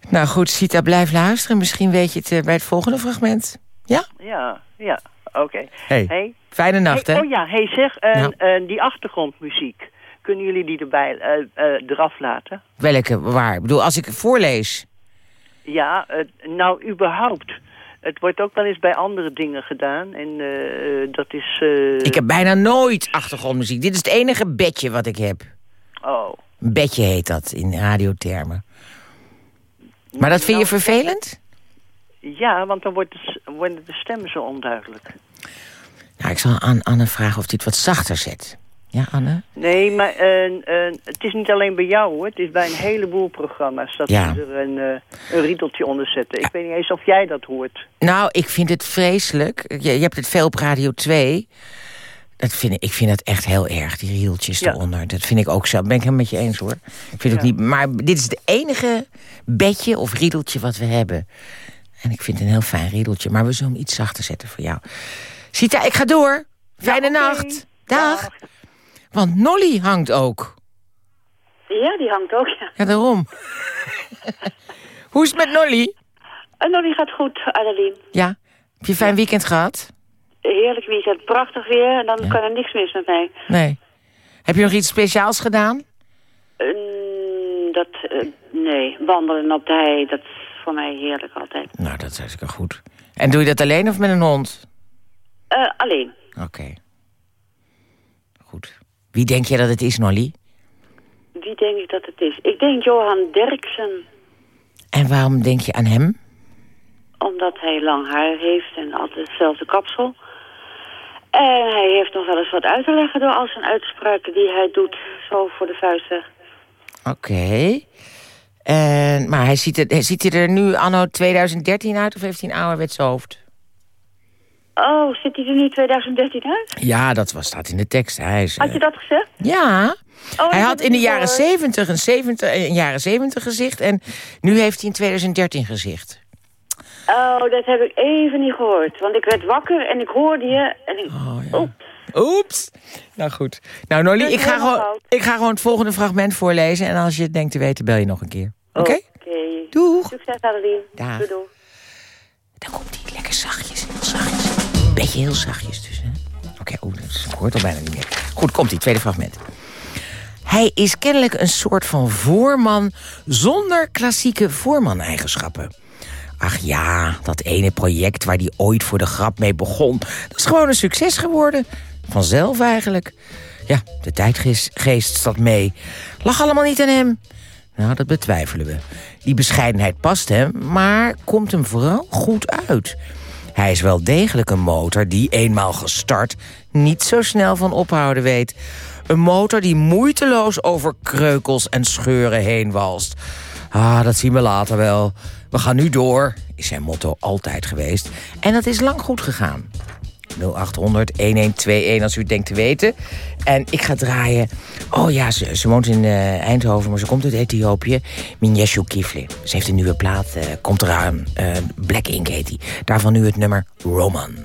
Nou goed, Sita, blijf luisteren. Misschien weet je het eh, bij het volgende fragment. Ja? ja, ja, oké. Hey, fijne nacht, hey, hè? Oh ja, hey, zeg, eh, Ja. eh, die achtergrondmuziek. Kunnen jullie die erbij eraf laten? Welke, waar? Ik bedoel, als ik voorlees... Ja, nou, überhaupt. Het wordt ook wel eens bij andere dingen gedaan. En eh, dat is... eh, Ik heb bijna nooit achtergrondmuziek. Dit is het enige bedje wat ik heb. Oh, Een bedje heet dat in radiothermen. Maar dat vind je Nou, vervelend? ja, want dan wordt de, worden de stemmen zo onduidelijk. Nou, ik zal aan Anne vragen of hij het wat zachter zet. Ja, Anne? Nee, maar eh, eh, het is niet alleen bij jou hoor. Het is bij een heleboel programma's dat Ja. ze er een, eh, een riedeltje onder zetten. Ik weet niet eens of jij dat hoort. Nou, ik vind het vreselijk. Je, je hebt het veel op Radio 2. Dat vind ik, ik vind dat echt heel erg, die rieltjes Ja. eronder. Dat vind ik ook zo. Ben ik helemaal met je eens hoor. Ik vind Ja. niet, maar dit is het enige bedje of riedeltje wat we hebben. En ik vind het een heel fijn riedeltje. Maar we zullen hem iets zachter zetten voor jou. Sita, ik ga door. Fijne nacht. Dag. Want Nolly hangt ook. Ja, die hangt ook, ja. Ja, daarom. Hoe is het met Nolly? En nou, die gaat goed, Adeline. Ja. Heb je een fijn weekend gehad? Heerlijk weekend, prachtig weer. En dan kan er niks mis met mij. Nee. Heb je nog iets speciaals gedaan? Eh, dat, eh, nee, wandelen op de hei, dat is voor mij heerlijk altijd. Nou, dat is hartstikke goed. En doe je dat alleen of met een hond? Eh, alleen. Oké. Goed. Wie denk je dat het is, Nolly? Wie denk ik dat het is? Ik denk Johan Derksen, En waarom denk je aan hem? omdat hij lang haar heeft en altijd hetzelfde kapsel. En hij heeft nog wel eens wat uit te leggen door al zijn uitspraken die hij doet, zo voor de vuist weg. Oké. En, maar hij ziet, er, ziet hij er nu anno 2013 uit of heeft hij een ouderwets hoofd? Oh, zit hij er nu 2013 uit? Ja, dat was, staat in de tekst. Hij is, Had je eh, dat gezegd? Ja. Oh, hij had heb in de jaren gehoord. 70 een, 70 een jaren 70 gezicht en nu heeft hij in 2013 gezicht. Oh, dat heb ik even niet gehoord. Want ik werd wakker en ik hoorde je en ik... Oh, Oeps. Nou goed. Nou Nolly, ik ga, gewoon, ik ga gewoon het volgende fragment voorlezen en als je het denkt te weten, bel je nog een keer. Oké? Oké. Doeg. Succes, Adeline. Doei, doei. Lekker zachtjes, heel zachtjes. Beetje heel zachtjes dus, hè? Oké, oeh, dat is- ik hoor het al bijna niet meer. Goed, komt ie, tweede fragment. Hij is kennelijk een soort van voorman zonder klassieke voorman-eigenschappen. Ach ja, dat ene project waar hij ooit voor de grap mee begon... dat is gewoon een succes geworden. Vanzelf eigenlijk. Ja, de tijdgeest zat mee. Lag allemaal niet aan hem. Nou, dat betwijfelen we. Die bescheidenheid past hem, maar komt hem vooral goed uit. Hij is wel degelijk een motor die, eenmaal gestart... niet zo snel van ophouden weet. Een motor die moeiteloos over kreukels en scheuren heen walst. Ah, dat zien we later wel. We gaan nu door, is zijn motto altijd geweest. En dat is lang goed gegaan. 0800 1121 als u het denkt te weten. En ik ga draaien... Oh ja, ze, ze woont in uh, Eindhoven, maar ze komt uit Ethiopië. Minjeshu Kifle. Ze heeft een nieuwe plaat, uh, komt eraan. Uh, Black Ink heet die. Daarvan nu het nummer Roman.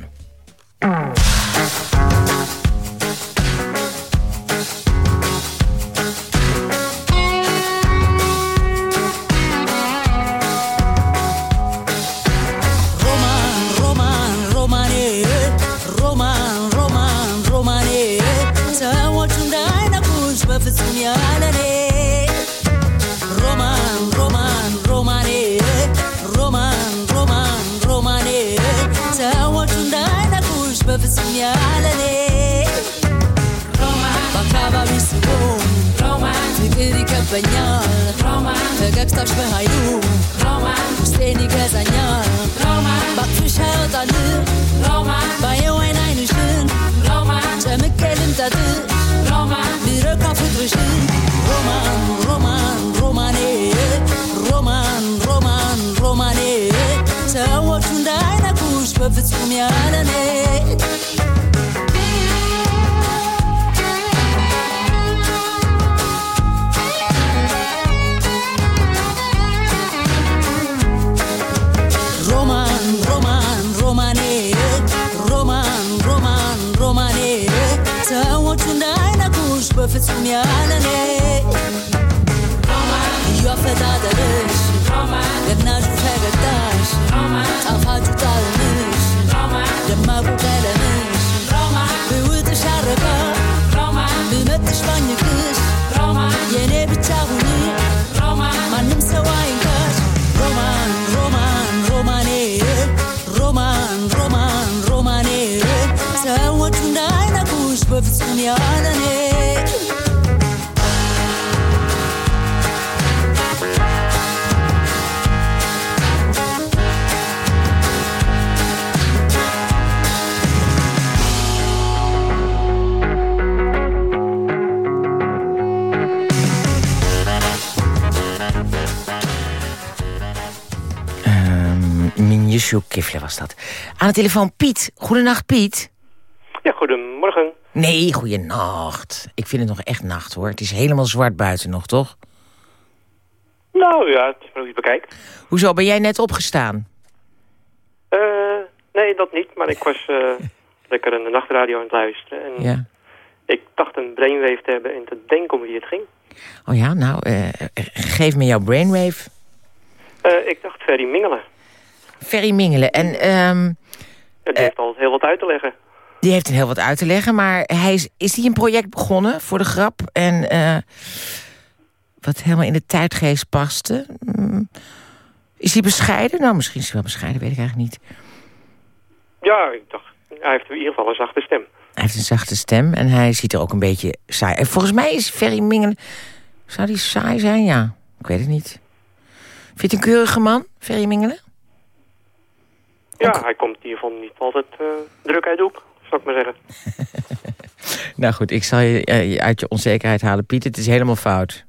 vörösbe hajú Román. Szénig ez a nyar Román. Bak füse ott a nő. Román. Ba jó egy nájnű sűn. Román. Semmi kélim tadő Román. Bírök a futvösűn Román, román, romané Román, román, Yeah, I don't know. Kifle was dat. Aan de telefoon Piet. Goedenacht, Piet. Ja, goedemorgen. Nee, goedenacht. Ik vind het nog echt nacht, hoor. Het is helemaal zwart buiten nog, toch? Nou ja, het is maar hoe je bekijkt. Hoezo, ben jij net opgestaan? Uh, nee, dat niet. Maar ik was uh, lekker in de nachtradio aan het luisteren. En ja. Ik dacht een brainwave te hebben en te denken om wie het ging. Oh ja, nou, uh, geef me jouw brainwave. ik dacht Ferry Mingelen. Ferry Mingelen. En, um, het heeft al heel wat uit te leggen. Die heeft heel wat uit te leggen, maar hij is, is hij een project begonnen voor de grap? En uh, wat helemaal in de tijdgeest paste? Mm, is hij bescheiden? Nou, misschien is hij wel bescheiden, weet ik eigenlijk niet. Ja, ik dacht, hij heeft in ieder geval een zachte stem. Hij heeft een zachte stem en hij ziet er ook een beetje saai. En volgens mij is Ferry Mingelen... Zou die saai zijn? Ja, ik weet het niet. Vind je het een keurige man, Ferry Mingelen? Ja, ook... hij komt in ieder geval niet altijd uh, druk uit de hoek, zou ik maar zeggen. nou goed, ik zal je uh, uit je onzekerheid halen. Piet, het is helemaal fout.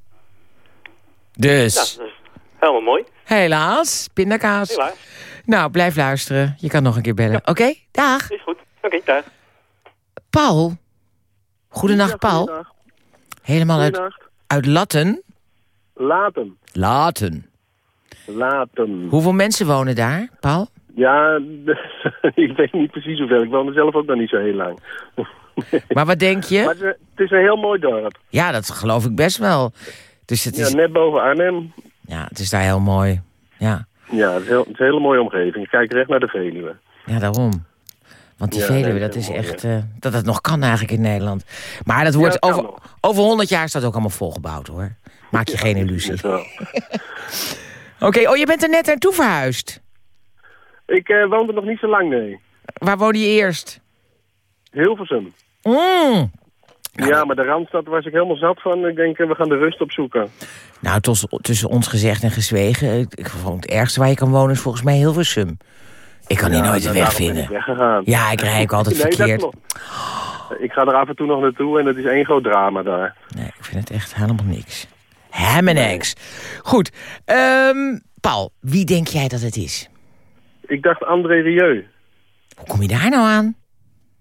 Dus... Ja, dat is helemaal mooi. Helaas, pindakaas. Helaas. Nou, blijf luisteren. Je kan nog een keer bellen. Ja. Oké, okay, dag. Is goed. Oké, okay, dag. Paul. Goedenacht, ja, Paul. Helemaal uit, uit Latten. Laten. Laten. Laten. Hoeveel mensen wonen daar, Paul? Ja, ik weet niet precies hoeveel. Ik woon er zelf ook nog niet zo heel lang. Maar wat denk je? Maar het is een heel mooi dorp. Ja, dat geloof ik best wel. Dus het is... Ja, net boven Arnhem. Ja, het is daar heel mooi. Ja, ja het, is heel, het is een hele mooie omgeving. Ik kijk recht naar de Veluwe. Ja, daarom. Want die ja, Veluwe, nee, dat is mooi, echt... Uh, dat het nog kan eigenlijk in Nederland. Maar dat wordt ja, over, over 100 jaar staat ook allemaal volgebouwd, hoor. Maak je geen illusie. Oké, okay, oh, je bent er net naartoe verhuisd. Ik eh, woonde nog niet zo lang, nee. Waar woonde je eerst? Hilversum. Mm. Ja, maar de Randstad was ik helemaal zat van. Ik denk, eh, we gaan de rust opzoeken. Nou, tussen ons gezegd en gezwegen... ik- vond het ergste waar je kan wonen is volgens mij Hilversum. Ik kan hier Ja, nooit de weg vinden. ik weggegaan. Ja, ik rijd ook altijd Nee, dat verkeerd. Ik ga er af en toe nog naartoe en het is één groot drama daar. Nee, ik vind het echt helemaal niks. Helemaal niks. Goed, ehm, Paul, wie denk jij dat het is? Ik dacht André Rieu. Hoe kom je daar nou aan?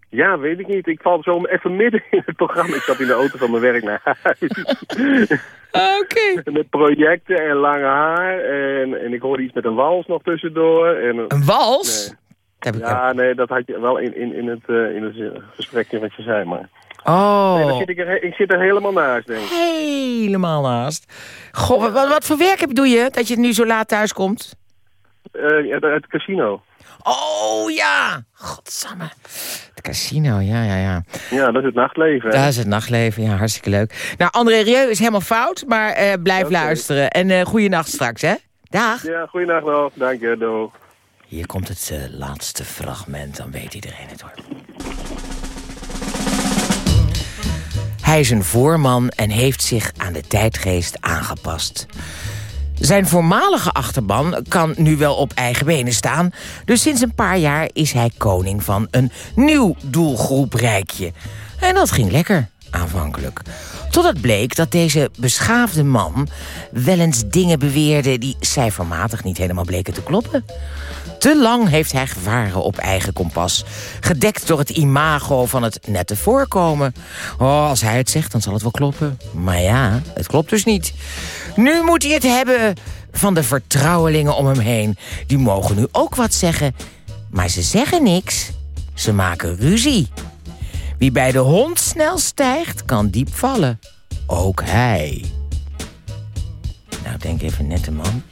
Ja, weet ik niet. Ik val zo even midden in het programma. Ik zat in de auto van mijn werk naar huis. Oké. Met projecten en lange haar. En, en ik hoorde iets met een wals nog tussendoor. En, Een wals? Nee. Heb ik Ja, nee, dat had je wel in, in, in, het, eh, in het eh, gesprekje wat je zei. Maar Oh. nee, zit ik, er, ik zit er helemaal naast, denk ik. Helemaal naast. Goh, wat, wat, wat voor werk heb- doe je dat je nu zo laat thuis komt? Eh, uit het casino. Oh ja, godsamme. Het casino, ja, ja, ja. Ja, dat is het nachtleven. hè. Dat is het nachtleven, ja, hartstikke leuk. Nou, André Rieu is helemaal fout, maar eh, blijf luisteren. En eh goeie nacht straks, hè? Dag. Ja, goeienacht nog. Dank je, doei. Hier komt het laatste fragment, dan weet iedereen het hoor. Hij is een voorman en heeft zich aan de tijdgeest aangepast. Zijn voormalige achterban kan nu wel op eigen benen staan... dus sinds een paar jaar is hij koning van een nieuw doelgroeprijkje. En dat ging lekker, aanvankelijk. Totdat bleek dat deze beschaafde man wel eens dingen beweerde... die cijfermatig niet helemaal bleken te kloppen. Te lang heeft hij gevaren op eigen kompas. Gedekt door het imago van het nette voorkomen. Oh, als hij het zegt, dan zal het wel kloppen. Maar ja, het klopt dus niet. Nu moet hij het hebben van de vertrouwelingen om hem heen. Die mogen nu ook wat zeggen. Maar ze zeggen niks. Ze maken ruzie. Wie bij de hond snel stijgt, kan diep vallen. Ook hij. Nou, denk even nette man.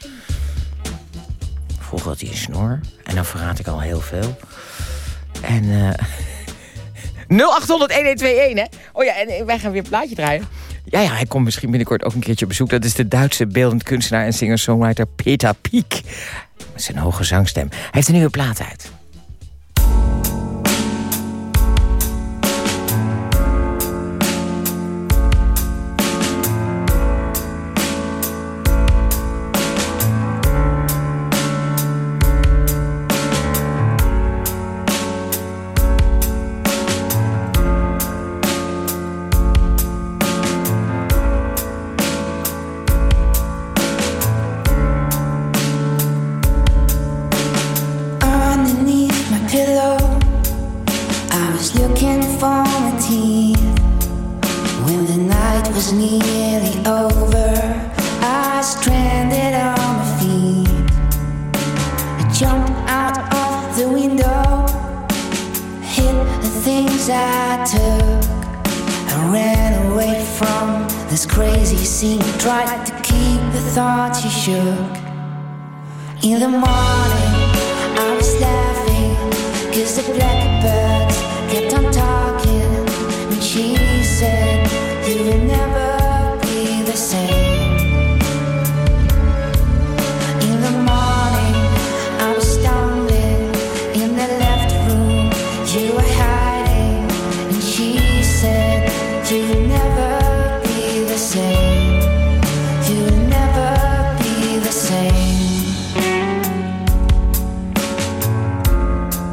Vroeger had hij een snor. En dan verraad ik al heel veel. En eh 0800-1121, hè? Oh ja, en wij gaan weer een plaatje draaien. Ja, ja, hij komt misschien binnenkort ook een keertje op bezoek. Dat is de Duitse beeldend kunstenaar en singer-songwriter Peter Piek. Met zijn hoge zangstem. Hij heeft een nieuwe plaat uit.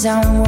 zone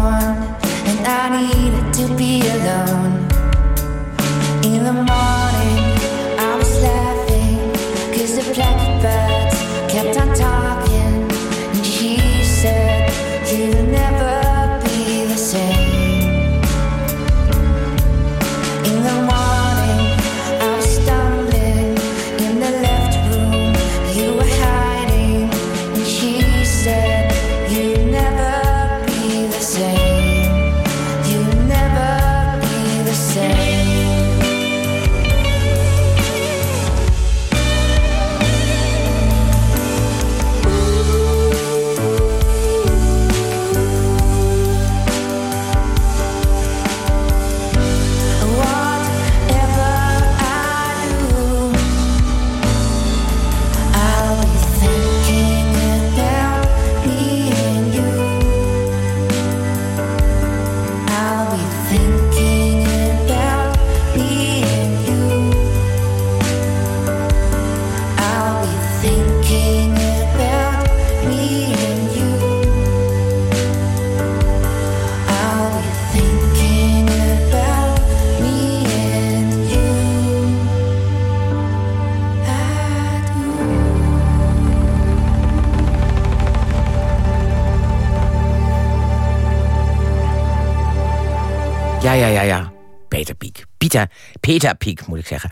Ja, ja, ja, ja. Peter Piek. Pieter, Peter Piek, moet ik zeggen.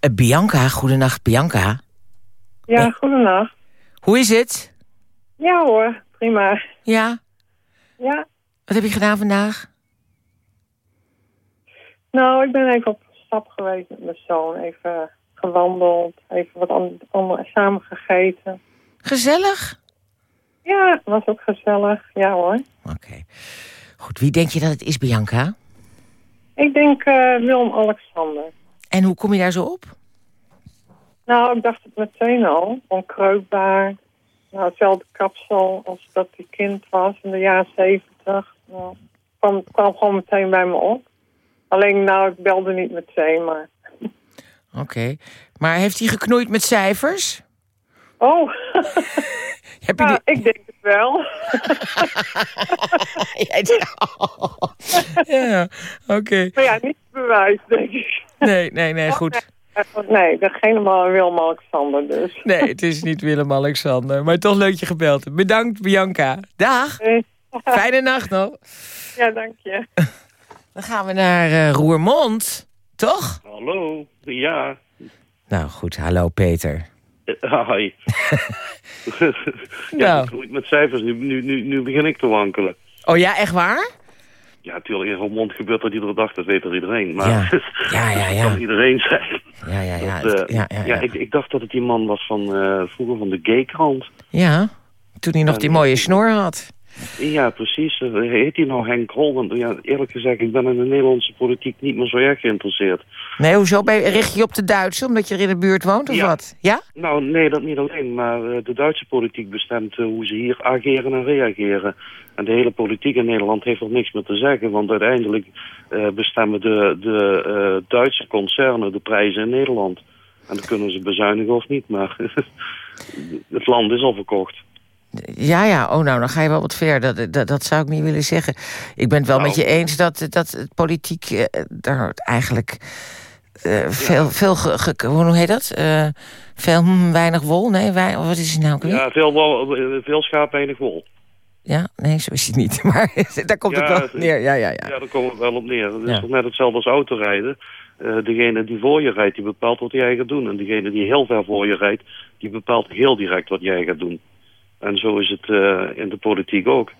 Eh, Bianca, goedenacht, Bianca. Ja, goedenacht. Hoe is het? Ja hoor, prima. Ja? Ja. Wat heb je gedaan vandaag? Nou, ik ben even op stap geweest met mijn zoon. Even gewandeld, even wat samen gegeten. Gezellig? Ja, het was ook gezellig. Ja hoor. Goed, wie denk je dat het is, Bianca? Ik denk eh, Willem-Alexander. En hoe kom je daar zo op? Nou, ik dacht het meteen al. Onkreukbaar. Nou, hetzelfde kapsel als dat hij kind was in de jaren zeventig. Nou, kwam, kwam gewoon meteen bij me op. Alleen, nou, ik belde niet meteen, maar... Oké. Maar heeft hij geknoeid met cijfers? Oh, Heb je ja, die- ik denk het wel. ja, oké. Maar ja, niet bewijs, denk ik. Nee, nee, nee, goed. Nee, ik ben helemaal Willem-Alexander dus. Nee, het is niet Willem-Alexander. Maar toch leuk je gebeld hebt. Bedankt, Bianca. Dag. Fijne nacht nog. Ja, dank je. Dan gaan we naar eh, Roermond. Toch? Hallo, ja. Nou goed, hallo Peter. Eh, Hi. ja, Nou. groeit met cijfers. Nu, nu, nu, nu begin ik te wankelen. Oh ja, echt waar? Ja, natuurlijk, in Roermond gebeurt dat iedere dag, dat weet er iedereen. Maar Ja, ja, ja. dat ja. kan iedereen zijn. Ja, ja, ja. Dat, eh, ja, ja, ja. ik, ik dacht dat het die man was van eh, vroeger van de gaykrant. Ja, toen hij nog die mooie snor had. Ja, precies. Eh, Heet hij nou Henk Krol? Want ja, eerlijk gezegd, ik ben in de Nederlandse politiek niet meer zo erg geïnteresseerd. Nee, hoezo? Richt je op de Duitse, omdat je er in de buurt woont, of Ja. wat? Ja? Nou, nee, dat niet alleen. Maar eh, de Duitse politiek bestemt eh, hoe ze hier ageren en reageren. En de hele politiek in Nederland heeft er niks meer te zeggen. Want uiteindelijk bestemmen de, de Duitse concernen de prijzen in Nederland. En dan kunnen ze bezuinigen of niet. Maar het land is al verkocht. Ja, ja. Oh, nou, dan ga je wel wat ver. Dat, dat, dat zou ik niet willen zeggen. Ik ben het wel Nou. met je eens dat, dat het politiek eh, daar eigenlijk eh, veel, veel ge- ge- hoe heet dat? Eh, veel hm, weinig wol? Nee, wij, wat is het nou ook? Ja, veel, wol- veel schaap, weinig wol. Ja, nee, zo is het niet. Maar daar komt het wel op neer. Ja, ja, ja. Ja, daar komt het wel op neer. Het is toch net hetzelfde als autorijden. Degene die voor je rijdt, die bepaalt wat jij gaat doen. En degene die heel ver voor je rijdt, die bepaalt heel direct wat jij gaat doen. En zo is het eh, in de politiek ook.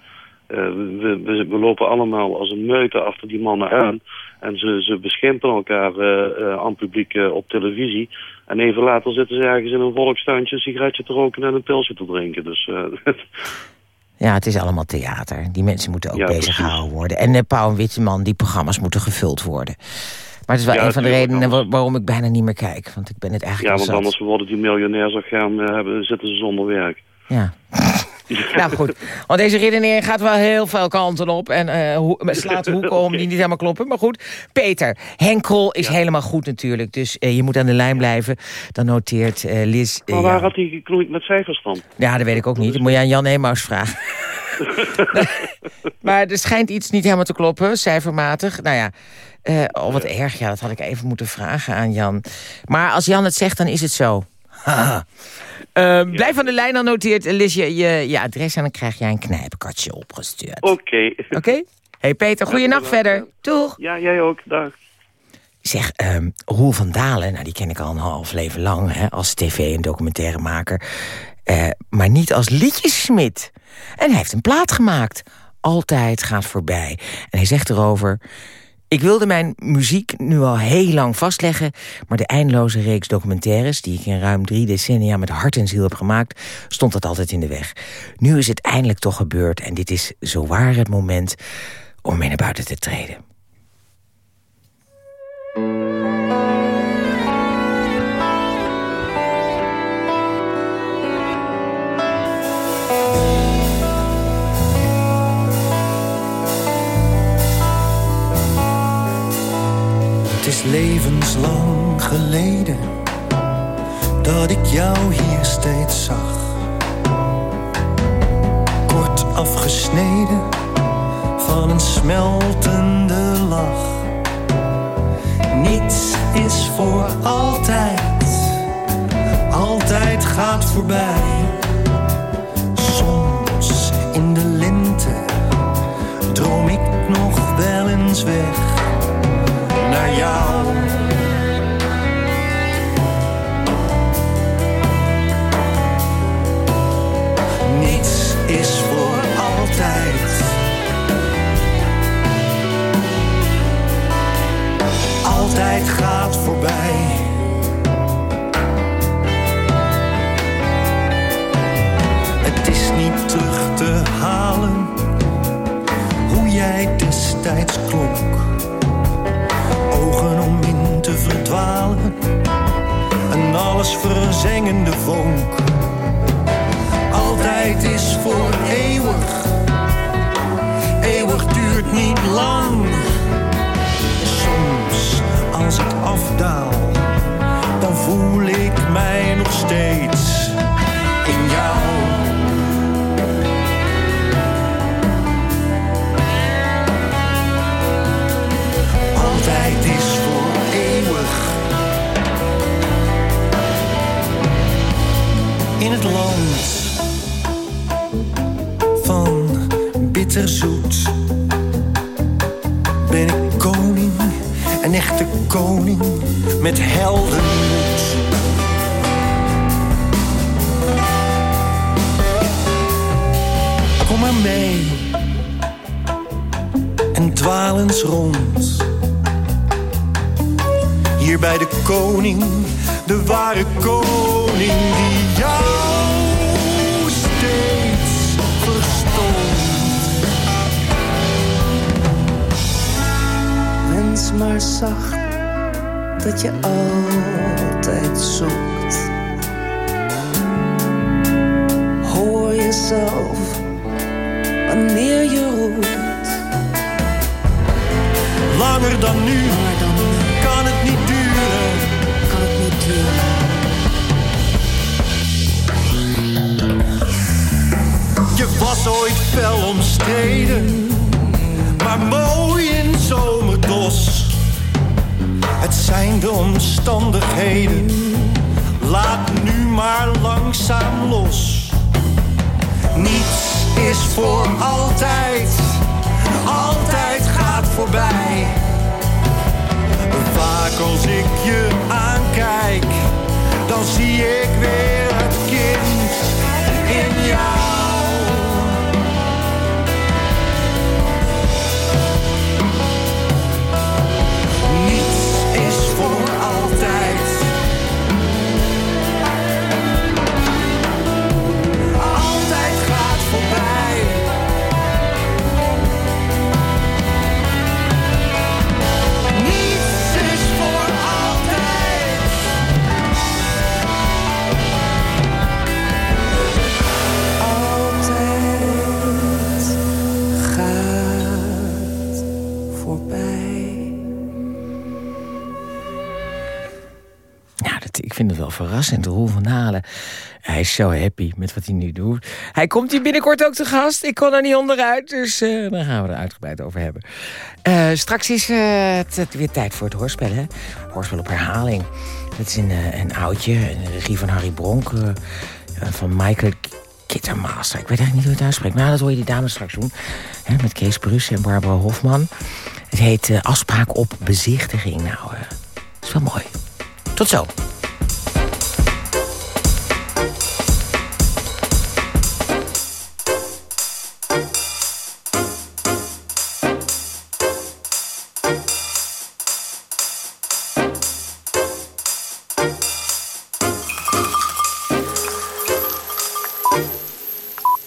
Eh, we, we, we lopen allemaal als een meute achter die mannen aan. En ze, ze beschimpen elkaar eh, aan het publiek op televisie. En even later zitten ze ergens in een volkstuintje een sigaretje te roken en een pilsje te drinken. Dus Ja, het is allemaal theater. Die mensen moeten ook Ja, bezig gehouden worden. En uh, Pauw en Witteman, die programma's moeten gevuld worden. Maar het is wel Ja, een van de redenen waar- waarom ik bijna niet meer kijk. Want ik ben het ja, eigenlijk want al zat. anders worden die miljonairs ook gaan hebben, zitten ze zonder werk. Ja. nou goed, want deze redenering gaat wel heel veel kanten op. En eh, hoe, slaat hoeken om die niet helemaal kloppen. Maar goed, Peter, Henk Krol is helemaal goed natuurlijk. Dus eh, je moet aan de lijn blijven. Dan noteert eh, Liz... Maar waar ja. had hij geknoeid met cijfers dan? ja, dat weet ik ook niet. Dat moet je aan Jan Emaus vragen. maar er schijnt iets niet helemaal te kloppen, cijfermatig. Nou ja, oh, wat erg. Ja, dat had ik even moeten vragen aan Jan. Maar als Jan het zegt, dan is het zo. Haha. Eh, Blijf aan de lijn, dan noteert Liz je, je, je adres... en dan krijg jij een knijpkatje opgestuurd. Oké. Oké? hey Peter, goeienacht verder. Doeg. Ja, jij ook. Dag. Zeg, ehm Roel van Dalen, nou, die ken ik al een half leven lang... Hè, als tv- en documentairemaker. Eh, maar niet als liedjesmid. En hij heeft een plaat gemaakt. Altijd gaat voorbij. En hij zegt erover... Ik wilde mijn muziek nu al heel lang vastleggen... maar de eindeloze reeks documentaires... die ik in ruim drie decennia met hart en ziel heb gemaakt... stond dat altijd in de weg. Nu is het eindelijk toch gebeurd... en dit is zowaar het moment om mee naar buiten te treden. Is levenslang geleden dat ik jou hier steeds zag. Kort afgesneden van een smeltende lach. Niets is voor altijd, altijd gaat voorbij. Soms in de lente droom ik nog wel eens weg naar. Niets is voor altijd. Altijd gaat voorbij. Zijn de omstandigheden, laat nu maar langzaam los. Niets is voor altijd, altijd gaat voorbij. Vaak als ik je aankijk, dan zie ik weer vind het wel verrassend. Roel van Halen, hij is zo happy met wat hij nu doet. Hij komt hier binnenkort ook te gast. Ik kon er niet onderuit, dus uh, daar gaan we er uitgebreid over hebben. Uh, straks is uh, het, weer tijd voor het hoorspel, hè? Hoorspel op herhaling. Dat is een, een oudje, een regie van Harry Bronk... van Michael Kittermaster. Ik weet eigenlijk niet hoe het uitspreekt. Maar dat hoor je die dames straks doen. Hè, met Kees Brussen en Barbara Hofman. Het heet Afspraak op bezichtiging. Nou, dat is wel mooi. Tot zo.